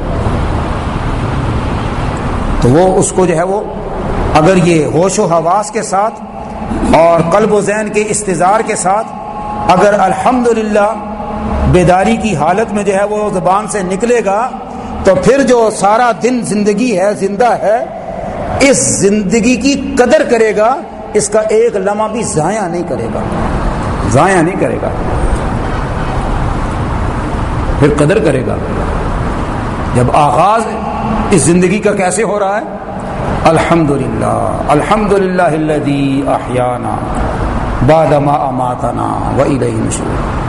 S1: تو وہ اس کو جو ہے وہ اگر یہ ہوش و حواس کے ساتھ اور قلب و ذہن کے استظار کے ساتھ اگر الحمد بیداری کی حالت میں جو ہے وہ زبان سے نکلے گا، تو پھر جو سارا دن زندگی ہے، زندہ ہے، اس زندگی کی قدر کرے گا، اس کا ایک لمحہ بھی ضائع نہیں کرے گا۔ ضائع نہیں کرے گا۔ پھر قدر کرے گا۔ جب آغاز اس زندگی کا کیسے ہو رہا ہے؟ الحمد للہ الحمد للہ احیانا بادما اماتنا و نشور۔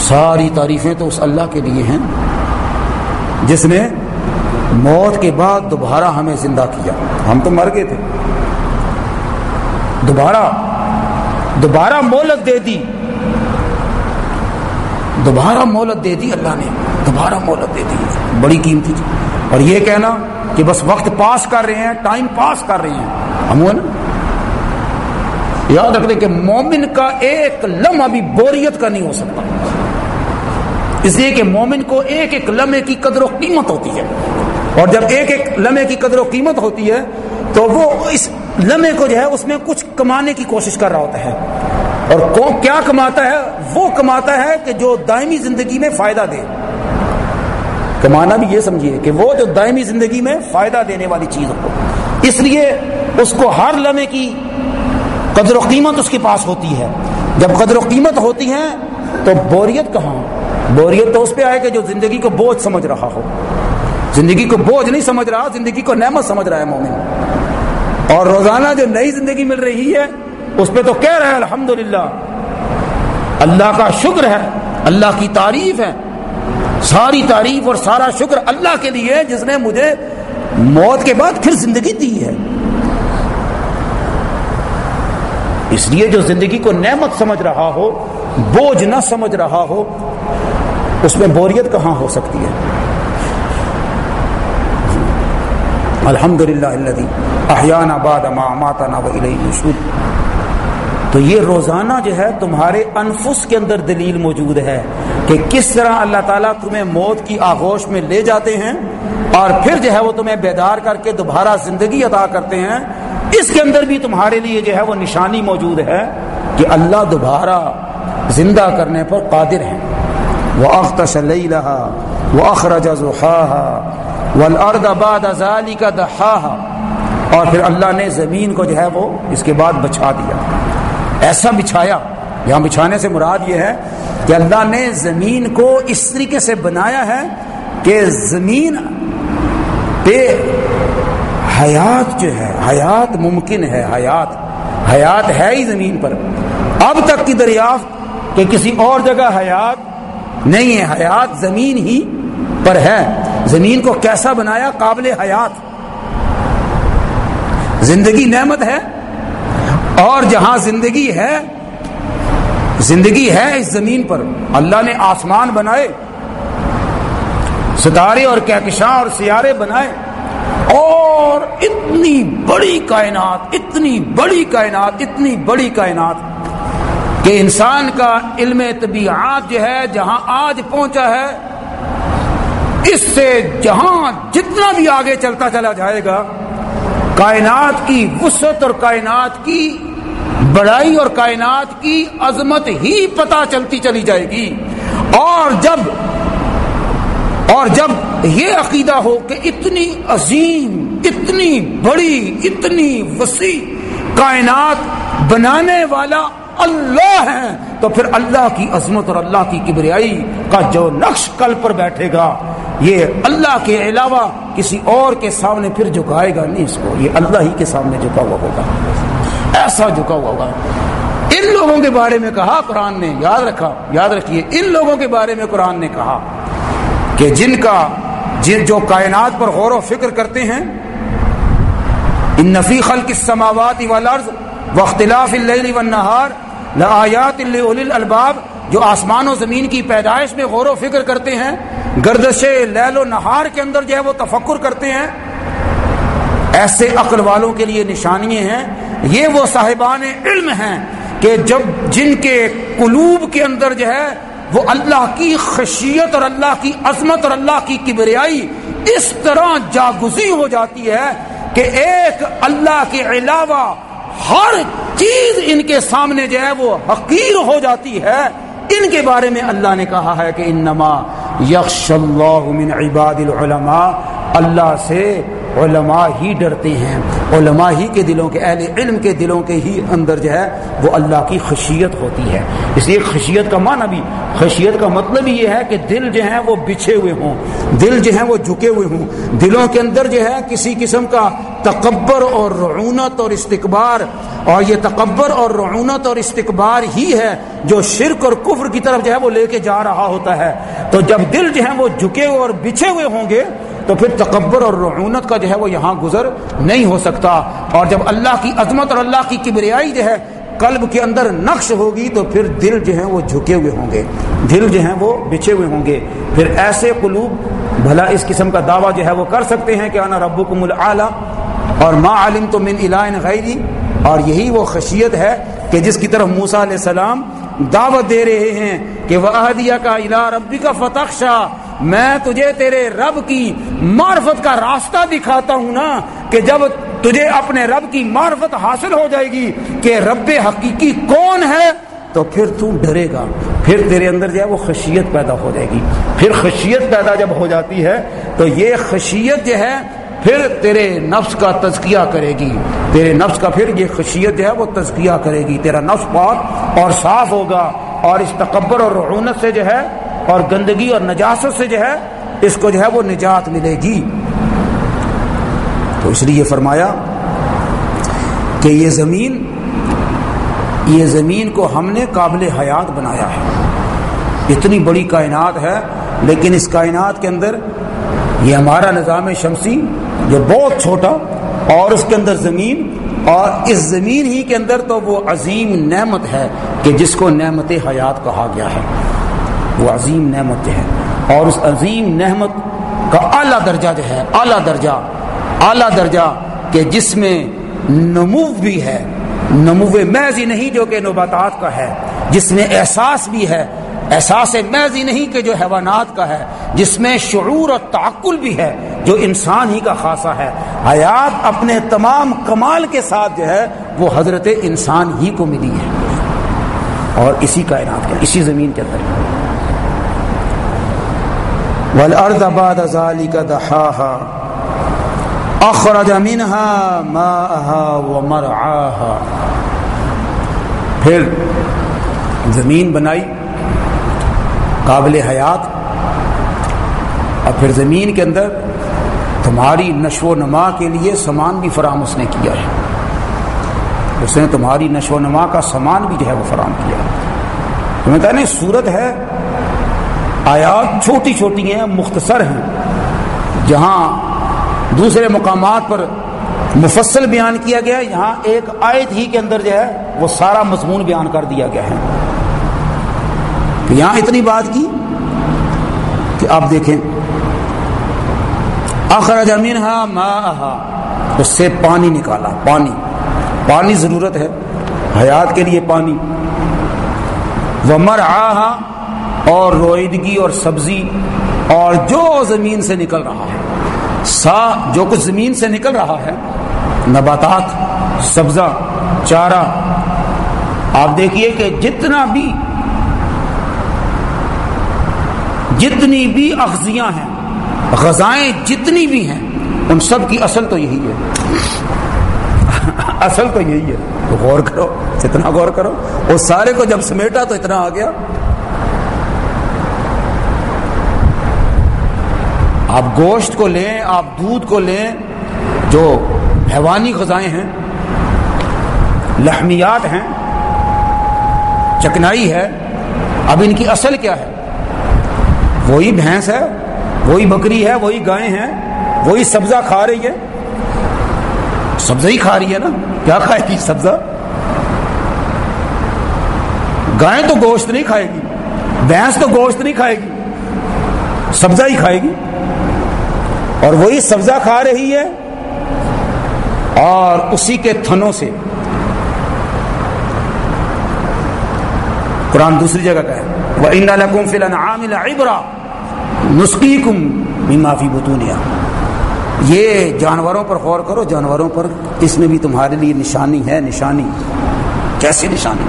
S1: ساری تعریفیں تو اس اللہ کے لیے ہیں، جس نے موت کے بعد دوبارہ ہمیں زندہ کیا۔ ہم تو مر گئے تھے۔ دوبارہ دوبارہ مولت دے دی۔ دوبارہ مولت دے دی اللہ نے، دوبارہ مولت دے دی۔ بڑی قیمتی اور یہ کہنا کہ بس وقت پاس کر رہے ہیں، ٹائم پاس کر رہے ہیں۔ ہم یاد رکھ دیں کہ مومن کا ایک لمحہ بھی بوریت کا نہیں ہو سکتا۔ اس لیے کہ مومن کو ایک ایک لمحے کی قدر و قیمت ہوتی ہے۔ اور جب ایک ایک لمحے کی قدر و قیمت ہوتی ہے، تو وہ اس لمحے کو جو ہے، اس میں کچھ کمانے کی کوشش کر رہا ہوتا ہے۔ اور کیا کماتا ہے وہ کماتا ہے کہ جو دائمی زندگی میں فائدہ دے۔ کمانا بھی یہ سمجھیے کہ وہ جو دائمی زندگی میں فائدہ دینے والی چیز ہو۔ اس لیے اس کو ہر لمحے کی قدر و قیمت اس کے پاس ہوتی ہے۔ جب قدر و قیمت ہوتی ہے تو بوریت کہاں؟ بوریت تو اس پہ آئے کہ جو زندگی کو بوجھ سمجھ رہا ہو۔ زندگی کو بوجھ نہیں سمجھ رہا، زندگی کو نعمت سمجھ رہا ہے مومن۔ اور روزانہ جو نئی زندگی مل رہی ہے اس پہ تو کہہ رہے ہیں الحمدللہ۔ اللہ کا شکر ہے، اللہ کی تعریف ہے۔ ساری تعریف اور سارا شکر اللہ کے لیے، جس نے مجھے موت کے بعد پھر زندگی دی ہے۔ اس لیے جو زندگی کو نعمت سمجھ رہا ہو، بوجھ نہ سمجھ رہا ہو، اس میں بوریت کہاں ہو سکتی ہے؟ الحمد للہ احیان آباد ماتانا تو یہ روزانہ جو ہے تمہارے انفس کے اندر دلیل موجود ہے کہ کس طرح اللہ تعالیٰ تمہیں موت کی آغوش میں لے جاتے ہیں اور پھر جو ہے وہ تمہیں بیدار کر کے دوبارہ زندگی ادا کرتے ہیں۔ اس کے اندر بھی تمہارے لیے جو ہے وہ نشانی موجود ہے کہ اللہ دوبارہ زندہ کرنے پر قادر ہے وہ اختش وہ اخرج والارض بعد ذلك دحاها۔ اور پھر اللہ نے زمین کو جو ہے وہ اس کے بعد بچھا دیا۔ ایسا بچھایا۔ یہاں بچھانے سے مراد یہ ہے کہ اللہ نے زمین کو اس طریقے سے بنایا ہے کہ زمین پہ حیات جو ہے، حیات ممکن ہے، حیات حیات ہے ہی زمین پر۔ اب تک کی دریافت کہ کسی اور جگہ حیات نہیں ہے، حیات زمین ہی پر ہے۔ زمین کو کیسا بنایا؟ قابل حیات۔ زندگی نعمت ہے۔ اور جہاں زندگی ہے زندگی ہے اس زمین پر، اللہ نے آسمان بنائے، ستارے اور کہکشاں اور سیارے بنائے، اور اتنی بڑی کائنات، اتنی بڑی کائنات، اتنی بڑی کائنات کہ انسان کا علم طبیعات جو ہے، جہاں آج پہنچا ہے، اس سے جہاں جتنا بھی آگے چلتا چلا جائے گا، کائنات کی وسعت اور کائنات کی بڑائی اور کائنات کی عظمت ہی پتا چلتی چلی جائے گی۔ اور جب اور جب یہ عقیدہ ہو کہ اتنی عظیم، اتنی بڑی، اتنی وسیع کائنات بنانے والا اللہ ہے، تو پھر اللہ کی عظمت اور اللہ کی کبریائی کا جو نقش کل پر بیٹھے گا، یہ اللہ کے علاوہ کسی اور کے سامنے پھر جھکائے گا نہیں، اس کو یہ اللہ ہی کے سامنے جھکا ہوا ہوگا۔ ایسا جھکا ہوا ہوگا۔ ان لوگوں کے بارے میں کہا قرآن نے، یاد رکھا، یاد رکھیے، ان لوگوں کے بارے میں قرآن نے کہا کہ جن کا، جن جو کائنات پر غور و فکر کرتے ہیں، ان نفی خلق السماوات والارض واختلاف اللیل والنہار لآیات الالباب، جو آسمان و زمین کی پیدائش میں غور و فکر کرتے ہیں، گردش لیل و نہار کے اندر جو ہے وہ تفکر کرتے ہیں، ایسے عقل والوں کے لیے نشانیاں ہیں یہ وہ صاحبان علم ہیں کہ جب جن کے قلوب کے اندر جو ہے وہ اللہ کی خشیت اور اللہ کی عظمت اور اللہ کی کبریائی اس طرح جاگزی ہو جاتی ہے کہ ایک اللہ کے علاوہ ہر چیز ان کے سامنے جو ہے وہ حقیر ہو جاتی ہے، ان کے بارے میں اللہ نے کہا ہے کہ انما یکش اللہ من عباد العلماء، اللہ سے علماء ہی ڈرتے ہیں۔ علماء ہی کے دلوں کے، اہل علم کے دلوں کے ہی اندر جو ہے، وہ اللہ کی خشیت ہوتی ہے۔ اس لیے خشیت کا معنی بھی، خشیت کا مطلب یہ ہے کہ دل جو ہیں وہ بچھے ہوئے ہوں۔ دل جو ہیں وہ جھکے ہوئے ہوں۔ دلوں کے اندر جو ہے کسی قسم کا تکبر اور رعونت اور استقبار اور یہ تکبر اور رعونت اور استقبار ہی ہے جو شرک اور کفر کی طرف جو ہے وہ لے کے جا رہا ہوتا ہے۔ تو جب دل جو ہے وہ جھکے ہوئے اور بچھے ہوئے ہوں گے، تو پھر تکبر اور رعونت کا جو ہے وہ یہاں گزر نہیں ہو سکتا۔ اور جب اللہ کی عظمت اور اللہ کی کبریائی جو ہے قلب کے اندر نقش ہوگی، تو پھر دل جو ہیں وہ جھکے ہوئے ہوں گے۔ دل جو ہیں وہ بچھے ہوئے ہوں گے۔ پھر ایسے قلوب، بھلا اس قسم کا دعویٰ جو ہے وہ کر سکتے ہیں کہ انا ربکم العالی اور ما علم تو من الہ غیری۔ اور یہی وہ خشیت ہے کہ جس کی طرف موسا علیہ السلام دعوت دے رہے ہیں کہ وہ کا الا ربی کا فتح میں تجھے تیرے رب کی معرفت کا راستہ دکھاتا ہوں نا کہ جب تجھے اپنے رب کی معرفت حاصل ہو جائے گی کہ رب حقیقی کون ہے، تو پھر تو ڈرے گا۔ پھر تیرے اندر جو ہے وہ خشیت پیدا ہو جائے گی۔ پھر خشیت پیدا جب ہو جاتی ہے، تو یہ خشیت جو ہے پھر تیرے نفس کا تزکیہ کرے گی۔ تیرے نفس کا پھر یہ خشیت جو ہے وہ تزکیہ کرے گی۔ تیرا نفس پاک اور صاف ہوگا اور اس تکبر اور رعونت سے جو ہے اور گندگی اور نجاست سے جو ہے اس کو جو ہے وہ نجات ملے گی۔ تو اس لیے فرمایا کہ یہ زمین یہ زمین کو ہم نے قابل حیات بنایا ہے۔ اتنی بڑی کائنات ہے، لیکن اس کائنات کے اندر یہ ہمارا نظام شمسی جو بہت چھوٹا اور اس کے اندر زمین اور اس زمین ہی کے اندر تو وہ عظیم نعمت ہے کہ جس کو نعمت حیات کہا گیا ہے۔ وہ عظیم نعمت ہے۔ اور اس عظیم نعمت کا اعلیٰ درجہ جو ہے، اعلیٰ درجہ اعلیٰ درجہ کہ جس میں نمو بھی ہے۔ نمو محض ہی نہیں جو کہ نباتات کا ہے، جس میں احساس بھی ہے۔ احساس محض ہی نہیں کہ جو حیوانات کا ہے، جس میں شعور اور تعقل بھی ہے، جو انسان ہی کا خاصا ہے۔ حیات اپنے تمام کمال کے ساتھ جو ہے، وہ حضرت انسان ہی کو ملی ہے۔ اور اسی کائنات کے، اسی زمین کے اندر۔ والارض بعد ذلك دحاها۔ اخرج منها ماءها ومرعاها۔ پھر زمین بنائی۔ قابل حیات اور پھر زمین کے اندر تمہاری نشو و نما کے لیے سامان بھی فراہم اس نے کیا ہے۔ اس نے تمہاری نشو و نما کا سامان بھی جو ہے وہ فراہم کیا ہے۔ تمہیں کہنے صورت ہے، آیات چھوٹی چھوٹی ہیں، مختصر ہیں، جہاں دوسرے مقامات پر مفصل بیان کیا گیا یہاں ایک آیت ہی کے اندر جو ہے وہ سارا مضمون بیان کر دیا گیا ہے۔ یہاں اتنی بات کی کہ آپ دیکھیں، اخرج امینہ اس سے پانی نکالا، پانی۔ پانی ضرورت ہے، حیات کے لیے پانی۔ وہ مر اور روئیدگی اور سبزی، اور جو زمین سے نکل رہا ہے۔ سا، جو کچھ زمین سے نکل رہا ہے، نباتات، سبزہ، چارہ۔ آپ دیکھیے کہ جتنا بھی جتنی بھی اغذیاں ہیں، غذائیں جتنی بھی ہیں، ان سب کی اصل تو یہی ہے۔ اصل تو یہی ہے۔ تو غور کرو، جتنا غور کرو اس سارے کو جب سمیٹا تو اتنا آ گیا۔ آپ گوشت کو لیں، آپ دودھ کو لیں، جو حیوانی غذائیں ہیں، لحمیات ہیں، چکنائی ہے، اب ان کی اصل کیا ہے؟ وہی بھینس ہے، وہی بکری ہے، وہی گائے ہیں، وہی سبزہ کھا رہی ہے۔ سبزہ ہی کھا رہی ہے نا؟ کیا کھائے گی سبزہ؟ گائے تو گوشت نہیں کھائے گی، بھینس تو گوشت نہیں کھائے گی، سبزہ ہی کھائے گی۔ اور وہی سبزہ کھا رہی ہے اور اسی کے تھنوں سے۔ قرآن دوسری جگہ کا ہے وہ ان لکم فی الانعام ابرا نسخی کم معافی بتونیا یہ جانوروں پر غور کرو، جانوروں پر اس میں بھی تمہارے لیے نشانی ہے، نشانی۔ کیسی نشانی؟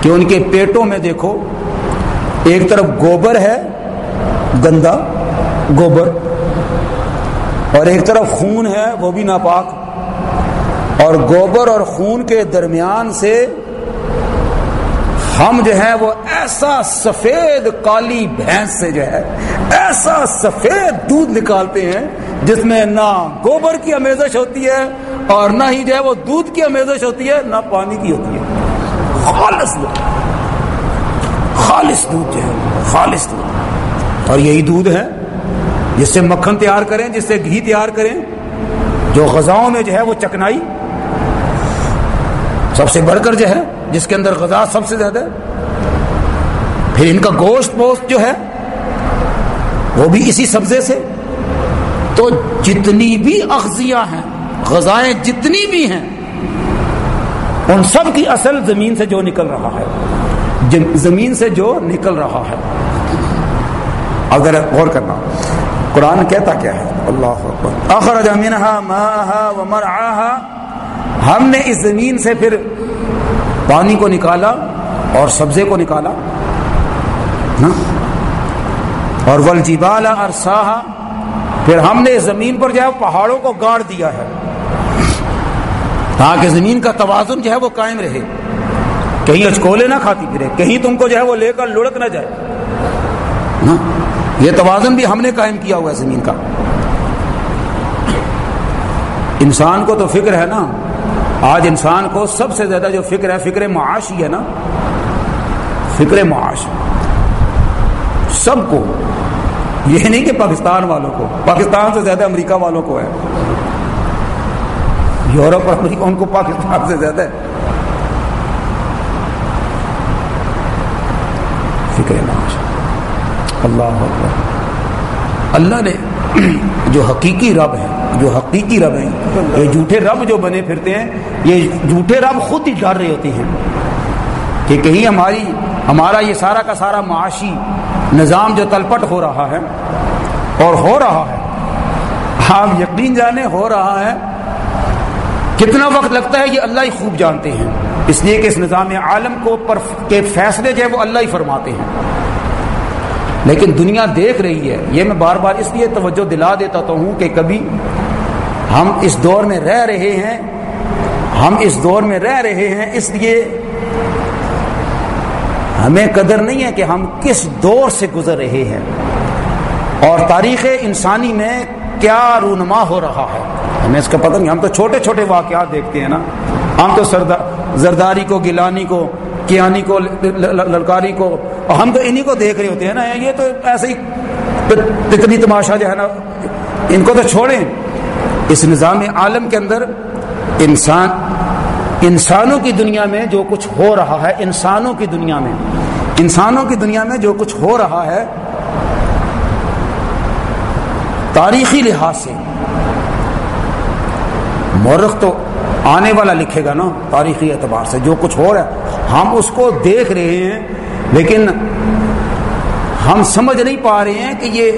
S1: کہ ان کے پیٹوں میں دیکھو، ایک طرف گوبر ہے، گندا گوبر، اور ایک طرف خون ہے، وہ بھی ناپاک۔ اور گوبر اور خون کے درمیان سے ہم جو ہے وہ ایسا سفید کالی بھینس سے جو ہے ایسا سفید دودھ نکالتے ہیں جس میں نہ گوبر کی امیزش ہوتی ہے اور نہ ہی جو ہے وہ دودھ کی امیزش ہوتی ہے، نہ پانی کی ہوتی ہے۔ خالص دودھ۔ خالص دودھ جو ہے، خالص دودھ۔ اور یہی دودھ ہے جس سے مکھن تیار کریں، جس سے گھی تیار کریں، جو غذاؤں میں جو ہے وہ چکنائی سب سے بڑھ کر جو ہے، جس کے اندر غذا سب سے زیادہ پھر ان کا گوشت پوشت جو ہے وہ بھی اسی سبزے سے؟ تو جتنی بھی اغذیاں ہیں، غذائیں جتنی بھی ہیں، ان سب کی اصل زمین سے جو نکل رہا ہے زمین سے جو نکل رہا ہے۔ اگر غور کرنا، قرآن کہتا کیا ہے؟ اللہ اخرج منها ماءها ومرعاها ہم نے اس زمین سے پھر پانی کو نکالا اور سبزے کو نکالا۔ ہاں؟ اور ولجبال ارساہا، پھر ہم نے زمین پر جو ہے پہاڑوں کو گاڑ دیا ہے۔ تاکہ زمین کا توازن جو ہے وہ قائم رہے۔ کہیں اچکولے نہ کھاتی پھرے، کہیں تم کو جو ہے وہ لے کر لڑک نہ جائے۔ ہاں؟ یہ توازن بھی ہم نے قائم کیا ہوا ہے زمین کا۔ انسان کو تو فکر ہے نا، آج انسان کو سب سے زیادہ جو فکر ہے، فکر معاش ہی ہے نا۔ فکر معاش۔ سب کو یہ نہیں کہ پاکستان والوں کو، پاکستان سے زیادہ امریکہ والوں کو ہے۔ یورپ اور امریکہ، ان کو پاکستان سے زیادہ ہے۔ فکر معاش اللہ اللہ نے جو حقیقی رب ہے جو حقیقی رب ہیں، یہ جھوٹے رب جو بنے پھرتے ہیں، یہ جھوٹے رب خود ہی ڈر رہے ہوتے ہیں۔ کہ کہیں ہماری، ہمارا یہ سارا کا سارا معاشی نظام جو تلپٹ ہو رہا ہے اور ہو رہا ہے، آپ یقین جانے ہو رہا ہے، کتنا وقت لگتا ہے یہ اللہ ہی خوب جانتے ہیں۔ اس لیے کہ اس نظام عالم کو پر کے فیصلے جو ہے وہ اللہ ہی فرماتے ہیں۔ لیکن دنیا دیکھ رہی ہے، یہ میں بار بار اس لیے توجہ دلا دیتا تو ہوں کہ کبھی ہم اس دور میں رہ رہے ہیں، ہم اس دور میں رہ رہے ہیں، اس لیے ہمیں قدر نہیں ہے کہ ہم کس دور سے گزر رہے ہیں۔ اور تاریخ انسانی میں کیا رونما ہو رہا ہے۔ ہمیں اس کا پتہ نہیں، ہم تو چھوٹے چھوٹے واقعات دیکھتے ہیں نا۔ ہم تو زرداری کو، گیلانی کو، کیانی کو للکاری کو۔ ہم تو انہی کو دیکھ رہے ہوتے ہیں نا، یہ تو ایسے ہی تکنی تماشا جو ہے نا، ان کو تو چھوڑیں۔ اس نظام عالم کے اندر انسان انسانوں کی دنیا میں جو کچھ ہو رہا ہے، انسانوں کی دنیا میں۔ انسانوں کی دنیا میں جو کچھ ہو رہا ہے، تاریخی لحاظ سے۔ مورخ تو آنے والا لکھے گا نا تاریخی اعتبار سے، جو کچھ ہو رہا ہے۔ ہم اس کو دیکھ رہے ہیں، لیکن ہم سمجھ نہیں پا رہے ہیں کہ یہ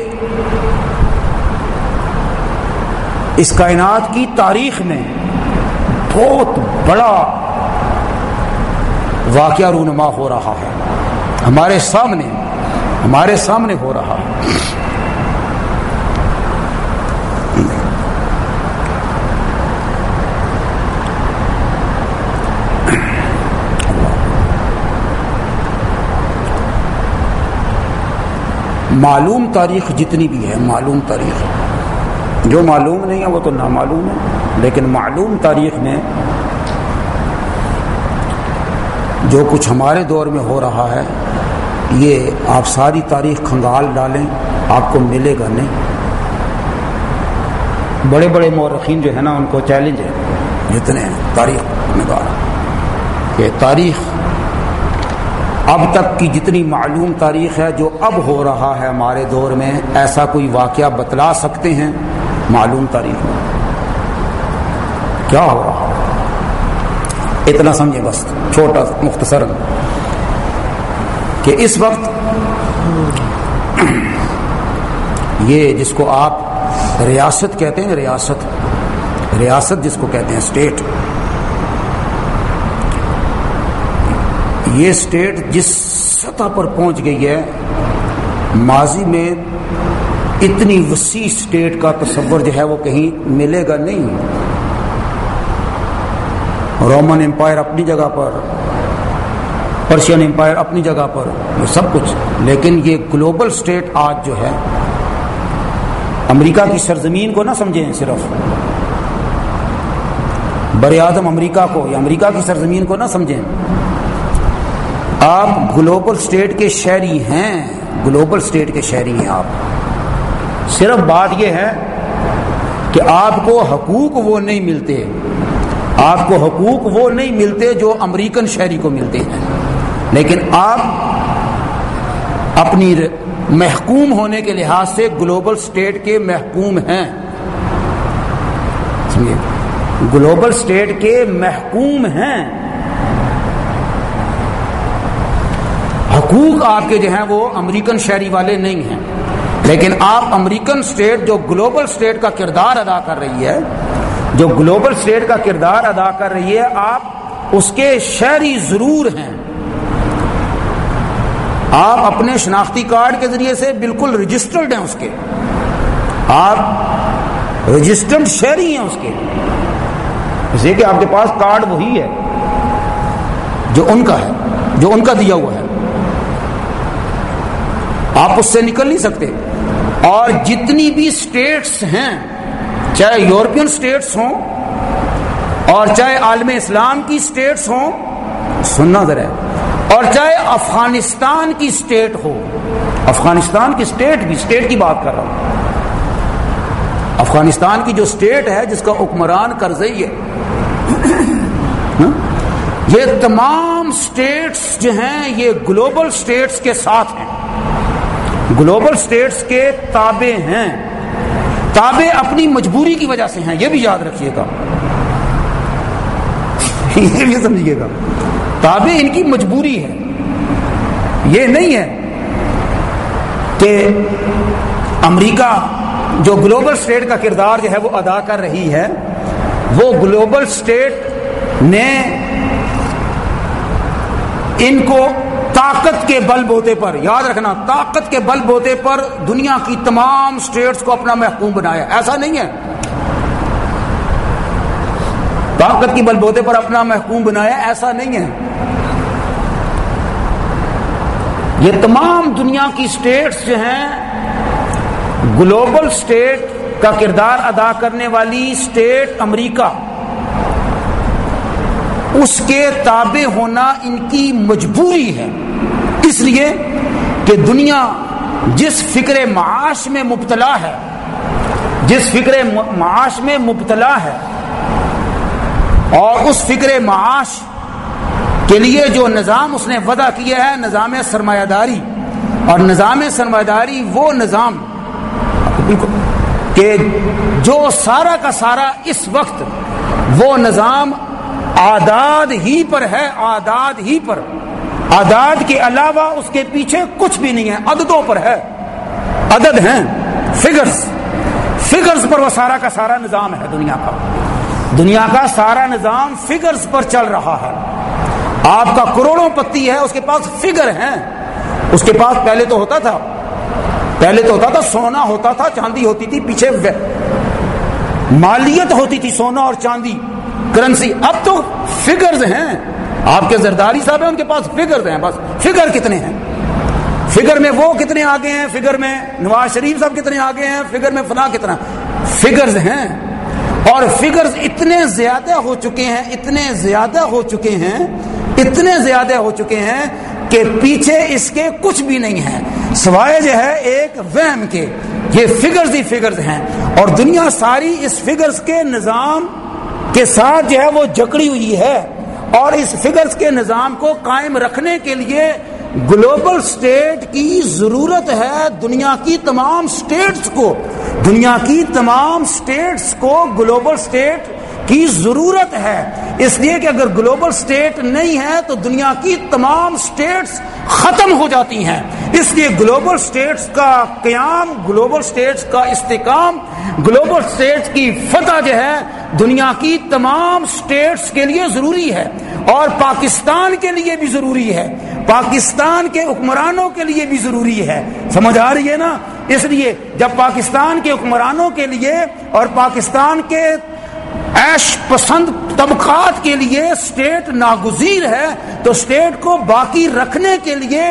S1: اس کائنات کی تاریخ میں بہت بڑا واقعہ رونما ہو رہا ہے۔ ہمارے سامنے ہمارے سامنے ہو رہا ہے۔ معلوم تاریخ جتنی بھی ہے، معلوم تاریخ۔ جو معلوم نہیں ہے، وہ تو نامعلوم ہے۔ لیکن معلوم تاریخ میں جو کچھ ہمارے دور میں ہو رہا ہے، یہ آپ ساری تاریخ کھنگال ڈالیں، آپ کو ملے گا نہیں۔ بڑے بڑے مورخین جو ہے نا، ان کو چیلنج ہے۔ جتنے تاریخ نگار کہ تاریخ اب تک کی جتنی معلوم تاریخ ہے، جو اب ہو رہا ہے ہمارے دور میں، ایسا کوئی واقعہ بتلا سکتے ہیں؟ معلوم تاریخ میں۔ کیا ہو رہا اتنا سمجھے بس، چھوٹا، مختصر۔ کہ اس وقت یہ جس کو آپ ریاست کہتے ہیں، ریاست ریاست جس کو کہتے ہیں اسٹیٹ یہ اسٹیٹ جس سطح پر پہنچ گئی ہے، ماضی میں اتنی وسیع اسٹیٹ کا تصور جو ہے وہ کہیں ملے گا نہیں۔ رومن امپائر اپنی جگہ پر پرشین امپائر اپنی جگہ پر، یہ سب کچھ۔ لیکن یہ گلوبل اسٹیٹ آج جو ہے، امریکہ کی سرزمین کو نہ سمجھیں صرف۔ بر اعظم امریکہ کو یا امریکہ کی سرزمین کو نہ سمجھیں۔ آپ گلوبل اسٹیٹ کے شہری ہیں گلوبل اسٹیٹ کے شہری ہیں آپ۔ صرف بات یہ ہے کہ آپ کو حقوق وہ نہیں ملتے۔ آپ کو حقوق وہ نہیں ملتے جو امریکن شہری کو ملتے ہیں۔ لیکن آپ اپنی محکوم ہونے کے لحاظ سے گلوبل اسٹیٹ کے محکوم ہیں۔ گلوبل اسٹیٹ کے محکوم ہیں۔ حقوق آپ کے جو ہیں وہ امریکن شہری والے نہیں ہیں۔ لیکن آپ امریکن سٹیٹ جو گلوبل سٹیٹ کا کردار ادا کر رہی ہے جو گلوبل سٹیٹ کا کردار ادا کر رہی ہے، آپ اس کے شہری ضرور ہیں۔ آپ اپنے شناختی کارڈ کے ذریعے سے بالکل رجسٹرڈ ہیں اس کے۔ آپ رجسٹرڈ شہری ہیں اس کے۔ اس لیے کہ آپ کے پاس کارڈ وہی ہے، جو ان کا ہے، جو ان کا دیا ہوا ہے۔ آپ اس سے نکل نہیں سکتے۔ اور جتنی بھی سٹیٹس ہیں چاہے یورپین سٹیٹس ہوں اور چاہے عالم اسلام کی سٹیٹس ہوں، سننا ذرا۔ اور چاہے افغانستان کی سٹیٹ ہو، افغانستان کی سٹیٹ بھی، سٹیٹ کی بات کر رہا ہوں۔ افغانستان کی جو سٹیٹ ہے، جس کا حکمران کرزئی ہے۔ یہ تمام سٹیٹس جو ہیں، یہ گلوبل سٹیٹس کے ساتھ ہیں۔ گلوبل سٹیٹس کے تابع ہیں۔ تابع اپنی مجبوری کی وجہ سے ہیں، یہ بھی یاد رکھیے گا۔ یہ بھی سمجھیے گا۔ تابع ان کی مجبوری ہے یہ نہیں ہے کہ امریکہ جو گلوبل سٹیٹ کا کردار جو ہے وہ ادا کر رہی ہے، وہ گلوبل سٹیٹ نے ان کو طاقت کے بل بوتے پر، یاد رکھنا، طاقت کے بل بوتے پر دنیا کی تمام سٹیٹس کو اپنا محکوم بنایا۔ ایسا نہیں ہے۔ طاقت کی بل بوتے پر اپنا محکوم بنایا، ایسا نہیں ہے۔ یہ تمام دنیا کی سٹیٹس جو ہیں، گلوبل سٹیٹ کا کردار ادا کرنے والی سٹیٹ امریکہ، اس کے تابع ہونا ان کی مجبوری ہے۔ اس لیے کہ دنیا جس فکر معاش میں مبتلا ہے، جس فکر معاش میں مبتلا ہے، اور اس فکر معاش کے لیے جو نظام اس نے وضع کیا ہے، نظام سرمایہ داری اور نظام سرمایہ داری وہ نظام کہ جو سارا کا سارا اس وقت وہ نظام آداد ہی پر ہے، آداد ہی پر آداد کے علاوہ اس کے پیچھے کچھ بھی نہیں ہے، عددوں پر ہے۔ عدد ہیں فگرز فگرز پر وہ سارا کا سارا نظام ہے دنیا کا۔ دنیا کا سارا نظام فگرز پر چل رہا ہے۔ آپ کا کروڑوں پتی ہے، اس کے پاس فگر ہیں۔ اس کے پاس پہلے تو ہوتا تھا۔ پہلے تو ہوتا تھا، سونا ہوتا تھا، چاندی ہوتی تھی، پیچھے مالیت ہوتی تھی سونا اور چاندی۔ کرنسی اب تو فگرز ہیں۔ آپ کے زرداری صاحب ہیں، ان کے پاس فگرز ہیں، بس فگر کتنے ہیں؟ فگر میں وہ کتنے آگے ہیں فگر میں نواز شریف صاحب کتنے آگے ہیں فگر میں فلاں کتنا؟ فگرز ہیں۔ اور فگرز اتنے زیادہ ہو چکے ہیں، اتنے زیادہ ہو چکے ہیں، اتنے زیادہ ہو چکے ہیں کہ پیچھے اس کے کچھ بھی نہیں ہے سوائے جو ہے ایک وہم کے، یہ فگرز ہی فگرز ہیں۔ اور دنیا ساری اس فگرز کے نظام کے ساتھ جو ہے وہ جکڑی ہوئی ہے۔ اور اس فگرز کے نظام کو قائم رکھنے کے لیے گلوبل سٹیٹ کی ضرورت ہے دنیا کی تمام سٹیٹس کو، دنیا کی تمام سٹیٹس کو گلوبل سٹیٹ کی ضرورت ہے۔ اس لیے کہ اگر گلوبل سٹیٹ نہیں ہے تو دنیا کی تمام سٹیٹس ختم ہو جاتی ہیں۔ اس لیے گلوبل سٹیٹس کا قیام، گلوبل سٹیٹس کا استحکام، گلوبل سٹیٹس کی فتح جو ہے دنیا کی تمام سٹیٹس کے لیے ضروری ہے۔ اور پاکستان کے لیے بھی ضروری ہے۔ پاکستان کے حکمرانوں کے لیے بھی ضروری ہے۔ سمجھ آ رہی ہے نا؟ اس لیے جب پاکستان کے حکمرانوں کے لیے اور پاکستان کے ایش پسند طبقات کے لیے اسٹیٹ ناگزیر ہے، تو اسٹیٹ کو باقی رکھنے کے لیے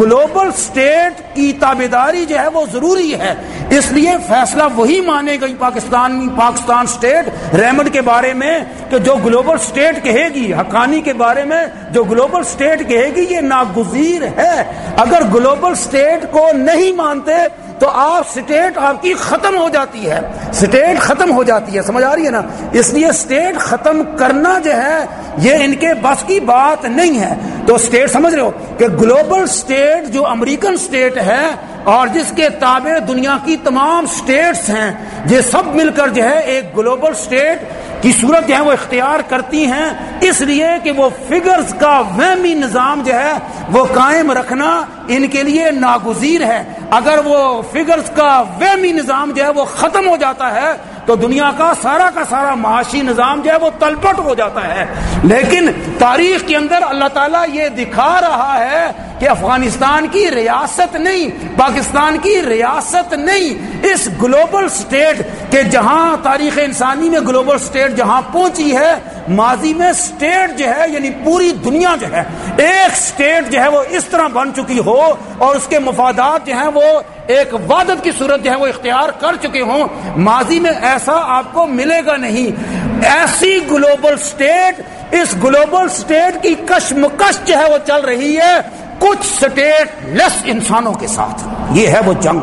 S1: گلوبل اسٹیٹ کی تابے داری جو ہے وہ ضروری ہے۔ اس لیے فیصلہ وہی مانے گئی پاکستان پاکستان اسٹیٹ ریمڈ کے بارے میں کہ جو گلوبل اسٹیٹ کہے گی، حقانی کے بارے میں جو گلوبل اسٹیٹ کہے گی، یہ ناگزیر ہے۔ اگر گلوبل اسٹیٹ کو نہیں مانتے تو آپ سٹیٹ آپ کی ختم ہو جاتی ہے۔ سٹیٹ ختم ہو جاتی ہے، سمجھ آ رہی ہے نا؟ اس لیے سٹیٹ ختم کرنا جو ہے، یہ ان کے بس کی بات نہیں ہے۔ تو سٹیٹ، سمجھ رہے ہو کہ گلوبل سٹیٹ جو امریکن سٹیٹ ہے اور جس کے تابع دنیا کی تمام سٹیٹس ہیں، یہ سب مل کر جو ہے ایک گلوبل سٹیٹ کی صورت جو ہے وہ اختیار کرتی ہیں۔ اس لیے کہ وہ فگرز کا وہمی نظام جو ہے وہ قائم رکھنا ان کے لیے ناگزیر ہے۔ اگر وہ فگرز کا وہمی نظام جو ہے وہ ختم ہو جاتا ہے تو دنیا کا سارا کا سارا معاشی نظام جو ہے وہ تلپٹ ہو جاتا ہے۔ لیکن تاریخ کے اندر اللہ تعالیٰ یہ دکھا رہا ہے کہ افغانستان کی ریاست نہیں، پاکستان کی ریاست نہیں۔ اس گلوبل سٹیٹ کے جہاں تاریخ انسانی میں گلوبل سٹیٹ جہاں پہنچی ہے ماضی میں سٹیٹ جو ہے یعنی پوری دنیا جو ہے، ایک سٹیٹ جو ہے وہ اس طرح بن چکی ہو اور اس کے مفادات جو ہیں وہ ایک وادت کی صورت جو ہے وہ اختیار کر چکے ہوں۔ ماضی میں ایسا آپ کو ملے گا نہیں۔ ایسی گلوبل سٹیٹ اس گلوبل سٹیٹ کی کشمکش جو ہے وہ چل رہی ہے۔ کچھ سٹیٹ لیس انسانوں کے ساتھ۔ یہ ہے وہ جنگ۔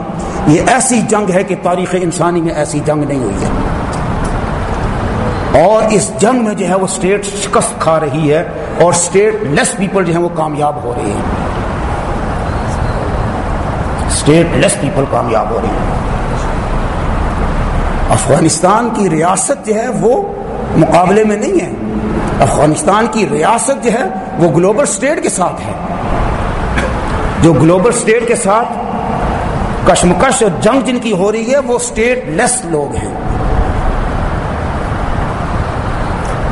S1: یہ ایسی جنگ ہے کہ تاریخ انسانی میں ایسی جنگ نہیں ہوئی ہے۔ اور اس جنگ میں جو ہے وہ سٹیٹ شکست کھا رہی ہے اور سٹیٹ لیس پیپل جو ہیں وہ کامیاب ہو رہے ہیں۔ سٹیٹ لیس پیپل کامیاب ہو رہے ہیں۔ افغانستان کی ریاست جو ہے وہ مقابلے میں نہیں ہے۔ افغانستان کی ریاست جو ہے وہ گلوبل سٹیٹ کے ساتھ ہے۔ جو گلوبل سٹیٹ کے ساتھ کشمکش اور جنگ جن کی ہو رہی ہے وہ سٹیٹ لیس لوگ ہیں۔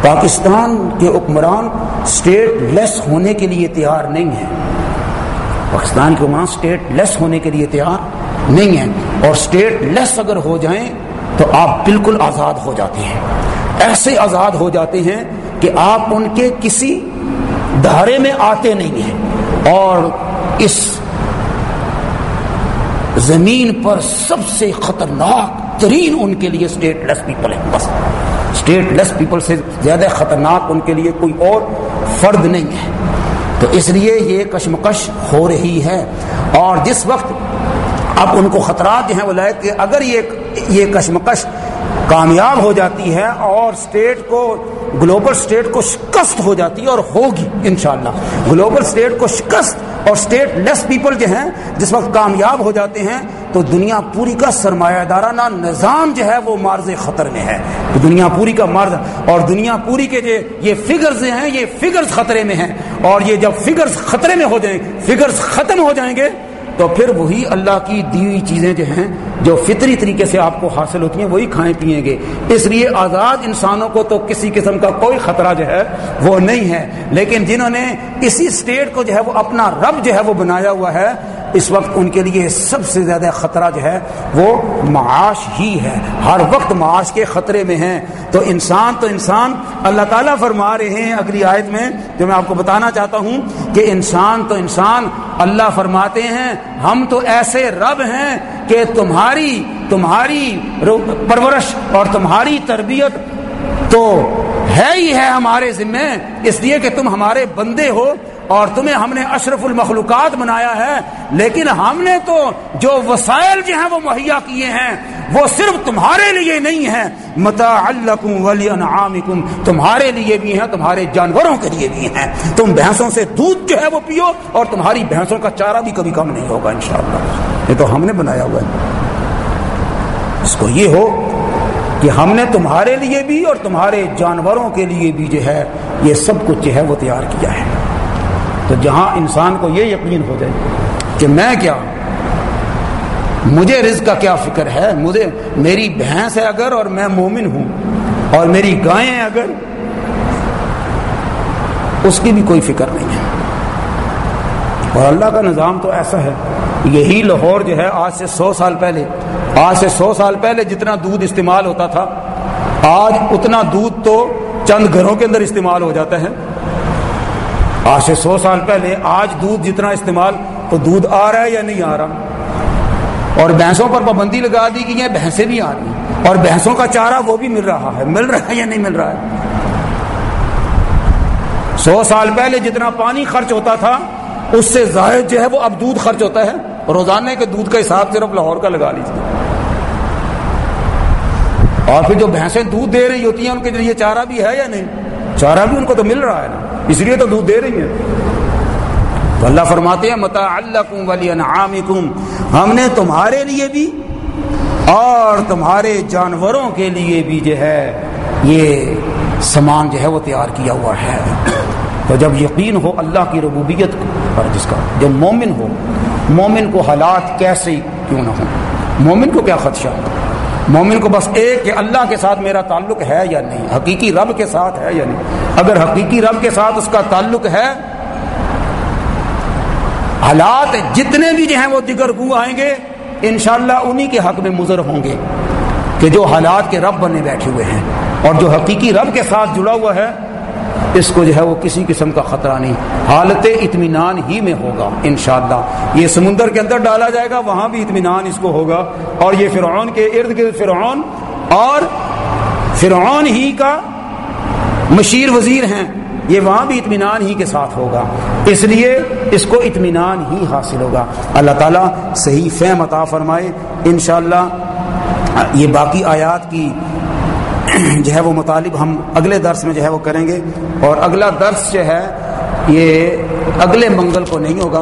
S1: پاکستان کے حکمران سٹیٹ لیس ہونے کے لیے تیار نہیں ہے پاکستان کے حکمران سٹیٹ لیس ہونے کے لیے تیار نہیں ہے اور سٹیٹ لیس اگر ہو جائیں تو آپ بالکل آزاد ہو جاتے ہیں۔ ایسے آزاد ہو جاتے ہیں کہ آپ ان کے کسی دھارے میں آتے نہیں ہیں۔ اور اس زمین پر سب سے خطرناک ترین ان کے لیے اسٹیٹ لیس پیپل ہے بس اسٹیٹ لیس پیپل سے زیادہ خطرناک ان کے لیے کوئی اور فرد نہیں ہے۔ تو اس لیے یہ کشمکش ہو رہی ہے۔ اور جس وقت اب ان کو خطرات جو ہیں وہ لائے کہ اگر یہ یہ کشمکش کامیاب ہو جاتی ہے اور اسٹیٹ کو گلوبل اسٹیٹ کو شکست ہو جاتی ہے اور ہوگی انشاءاللہ۔ گلوبل اسٹیٹ کو شکست اور اسٹیٹ لیس پیپل جو ہیں، جس وقت کامیاب ہو جاتے ہیں تو دنیا پوری کا سرمایہ دارانہ نظام جو ہے وہ مارز خطر میں ہے۔ دنیا پوری کا مرض اور دنیا پوری کے جو یہ فگرز ہیں، یہ فگرز خطرے میں ہیں۔ اور یہ جب فگرز خطرے میں ہو جائیں فگرز ختم ہو جائیں گے، تو پھر وہی اللہ کی دی ہوئی چیزیں جو ہیں، جو فطری طریقے سے آپ کو حاصل ہوتی ہیں، وہی کھائیں پیئیں گے۔ اس لیے آزاد انسانوں کو تو کسی قسم کا کوئی خطرہ جو ہے وہ نہیں ہے۔ لیکن جنہوں نے اسی اسٹیٹ کو جو ہے وہ اپنا رب جو ہے وہ بنایا ہوا ہے اس وقت ان کے لیے سب سے زیادہ خطرہ جو ہے وہ معاش ہی ہے۔ ہر وقت معاش کے خطرے میں ہیں۔ تو انسان تو انسان اللہ تعالیٰ فرما رہے ہیں اگلی آیت میں، جو میں آپ کو بتانا چاہتا ہوں کہ انسان، تو انسان اللہ فرماتے ہیں، ہم تو ایسے رب ہیں کہ تمہاری تمہاری پرورش اور تمہاری تربیت تو ہے ہی ہے ہمارے ذمے۔ اس لیے کہ تم ہمارے بندے ہو۔ اور تمہیں ہم نے اشرف المخلوقات بنایا ہے، لیکن ہم نے تو جو وسائل جو ہیں وہ مہیا کیے ہیں، وہ صرف تمہارے لیے نہیں ہیں۔ متا ولی انعامکم تمہارے لیے بھی ہیں، تمہارے جانوروں کے لیے بھی ہیں۔ تم بھینسوں سے دودھ جو ہے وہ پیو، اور تمہاری بھینسوں کا چارہ بھی کبھی کم نہیں ہوگا، انشاءاللہ۔ یہ تو ہم نے بنایا ہوا ہے۔ اس کو یہ ہو کہ ہم نے تمہارے لیے بھی اور تمہارے جانوروں کے لیے بھی جو ہے، یہ سب کچھ جو ہے وہ تیار کیا ہے۔ تو جہاں انسان کو یہ یقین ہو جائے کہ میں کیا مجھے رزق کا کیا فکر ہے؟ مجھے میری بھینس ہے اگر اور میں مومن ہوں اور میری گائیں ہیں اگر، اس کی بھی کوئی فکر نہیں ہے۔ اور اللہ کا نظام تو ایسا ہے، یہی لاہور جو ہے، آج سے سو سال پہلے، آج سے سو سال پہلے جتنا دودھ استعمال ہوتا تھا، آج اتنا دودھ تو چند گھروں کے اندر استعمال ہو جاتا ہے۔ آج سے سو سال پہلے آج دودھ جتنا استعمال تو دودھ آ رہا ہے یا نہیں آ رہا؟ اور بھینسوں پر پابندی لگا دی گئی ہے بھینسیں بھی آ رہی ہیں۔ اور بھینسوں کا چارہ وہ بھی مل رہا ہے۔ مل رہا ہے یا نہیں مل رہا ہے؟ سو سال پہلے جتنا پانی خرچ ہوتا تھا، اس سے زائد جو ہے وہ اب دودھ خرچ ہوتا ہے۔ روزانے کے دودھ کا حساب صرف لاہور کا لگا لیجیے اور پھر جو بھینسیں دودھ دے رہی ہوتی ہیں، ان کے لیے چارہ بھی ہے یا نہیں؟ چارہ بھی ان کو تو مل رہا ہے نا۔ اس لیے تو دودھ دے رہی ہیں۔ تو اللہ فرماتے ہیں متا اللہ ولی ہم نے تمہارے لیے بھی اور تمہارے جانوروں کے لیے بھی جو ہے، یہ سامان جو ہے وہ تیار کیا ہوا ہے۔ تو جب یقین ہو اللہ کی ربوبیت کو پر جس کا جو مومن ہو، مومن کو حالات کیسے کیوں نہ ہوں؟ مومن کو کیا خدشہ؟ مومن کو بس ایک کہ اللہ کے ساتھ میرا تعلق ہے یا نہیں؟ حقیقی رب کے ساتھ ہے یا نہیں؟ اگر حقیقی رب کے ساتھ اس کا تعلق ہے، حالات جتنے بھی جو ہیں وہ دیگر گو آئیں گے، انشاءاللہ انہی کے حق میں مضر ہوں گے کہ جو حالات کے رب بنے بیٹھے ہوئے ہیں اور جو حقیقی رب کے ساتھ جڑا ہوا ہے اس کو جو ہے وہ کسی قسم کا خطرہ نہیں۔ حالت اطمینان ہی میں ہوگا، انشاءاللہ۔ یہ سمندر کے اندر ڈالا جائے گا، وہاں بھی اطمینان اس کو ہوگا۔ اور یہ فرعون کے ارد گرد فرعون اور فرعون ہی کا مشیر وزیر ہیں۔ یہ وہاں بھی اطمینان ہی کے ساتھ ہوگا۔ اس لیے اس کو اطمینان ہی حاصل ہوگا۔ اللہ تعالیٰ صحیح فہم عطا فرمائے۔ انشاءاللہ، یہ باقی آیات کی جو ہے وہ مطالب ہم اگلے درس میں جو ہے وہ کریں گے اور اگلا درس جو ہے یہ اگلے منگل کو نہیں ہوگا،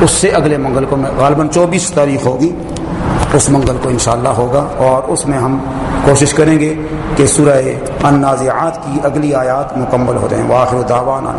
S1: اس سے اگلے منگل کو غالباً چوبیس تاریخ ہوگی، اس منگل کو انشاءاللہ ہوگا اور اس میں ہم کوشش کریں گے کہ سورہ النازعات کی اگلی آیات مکمل ہو جائیں۔ واخر دعوانا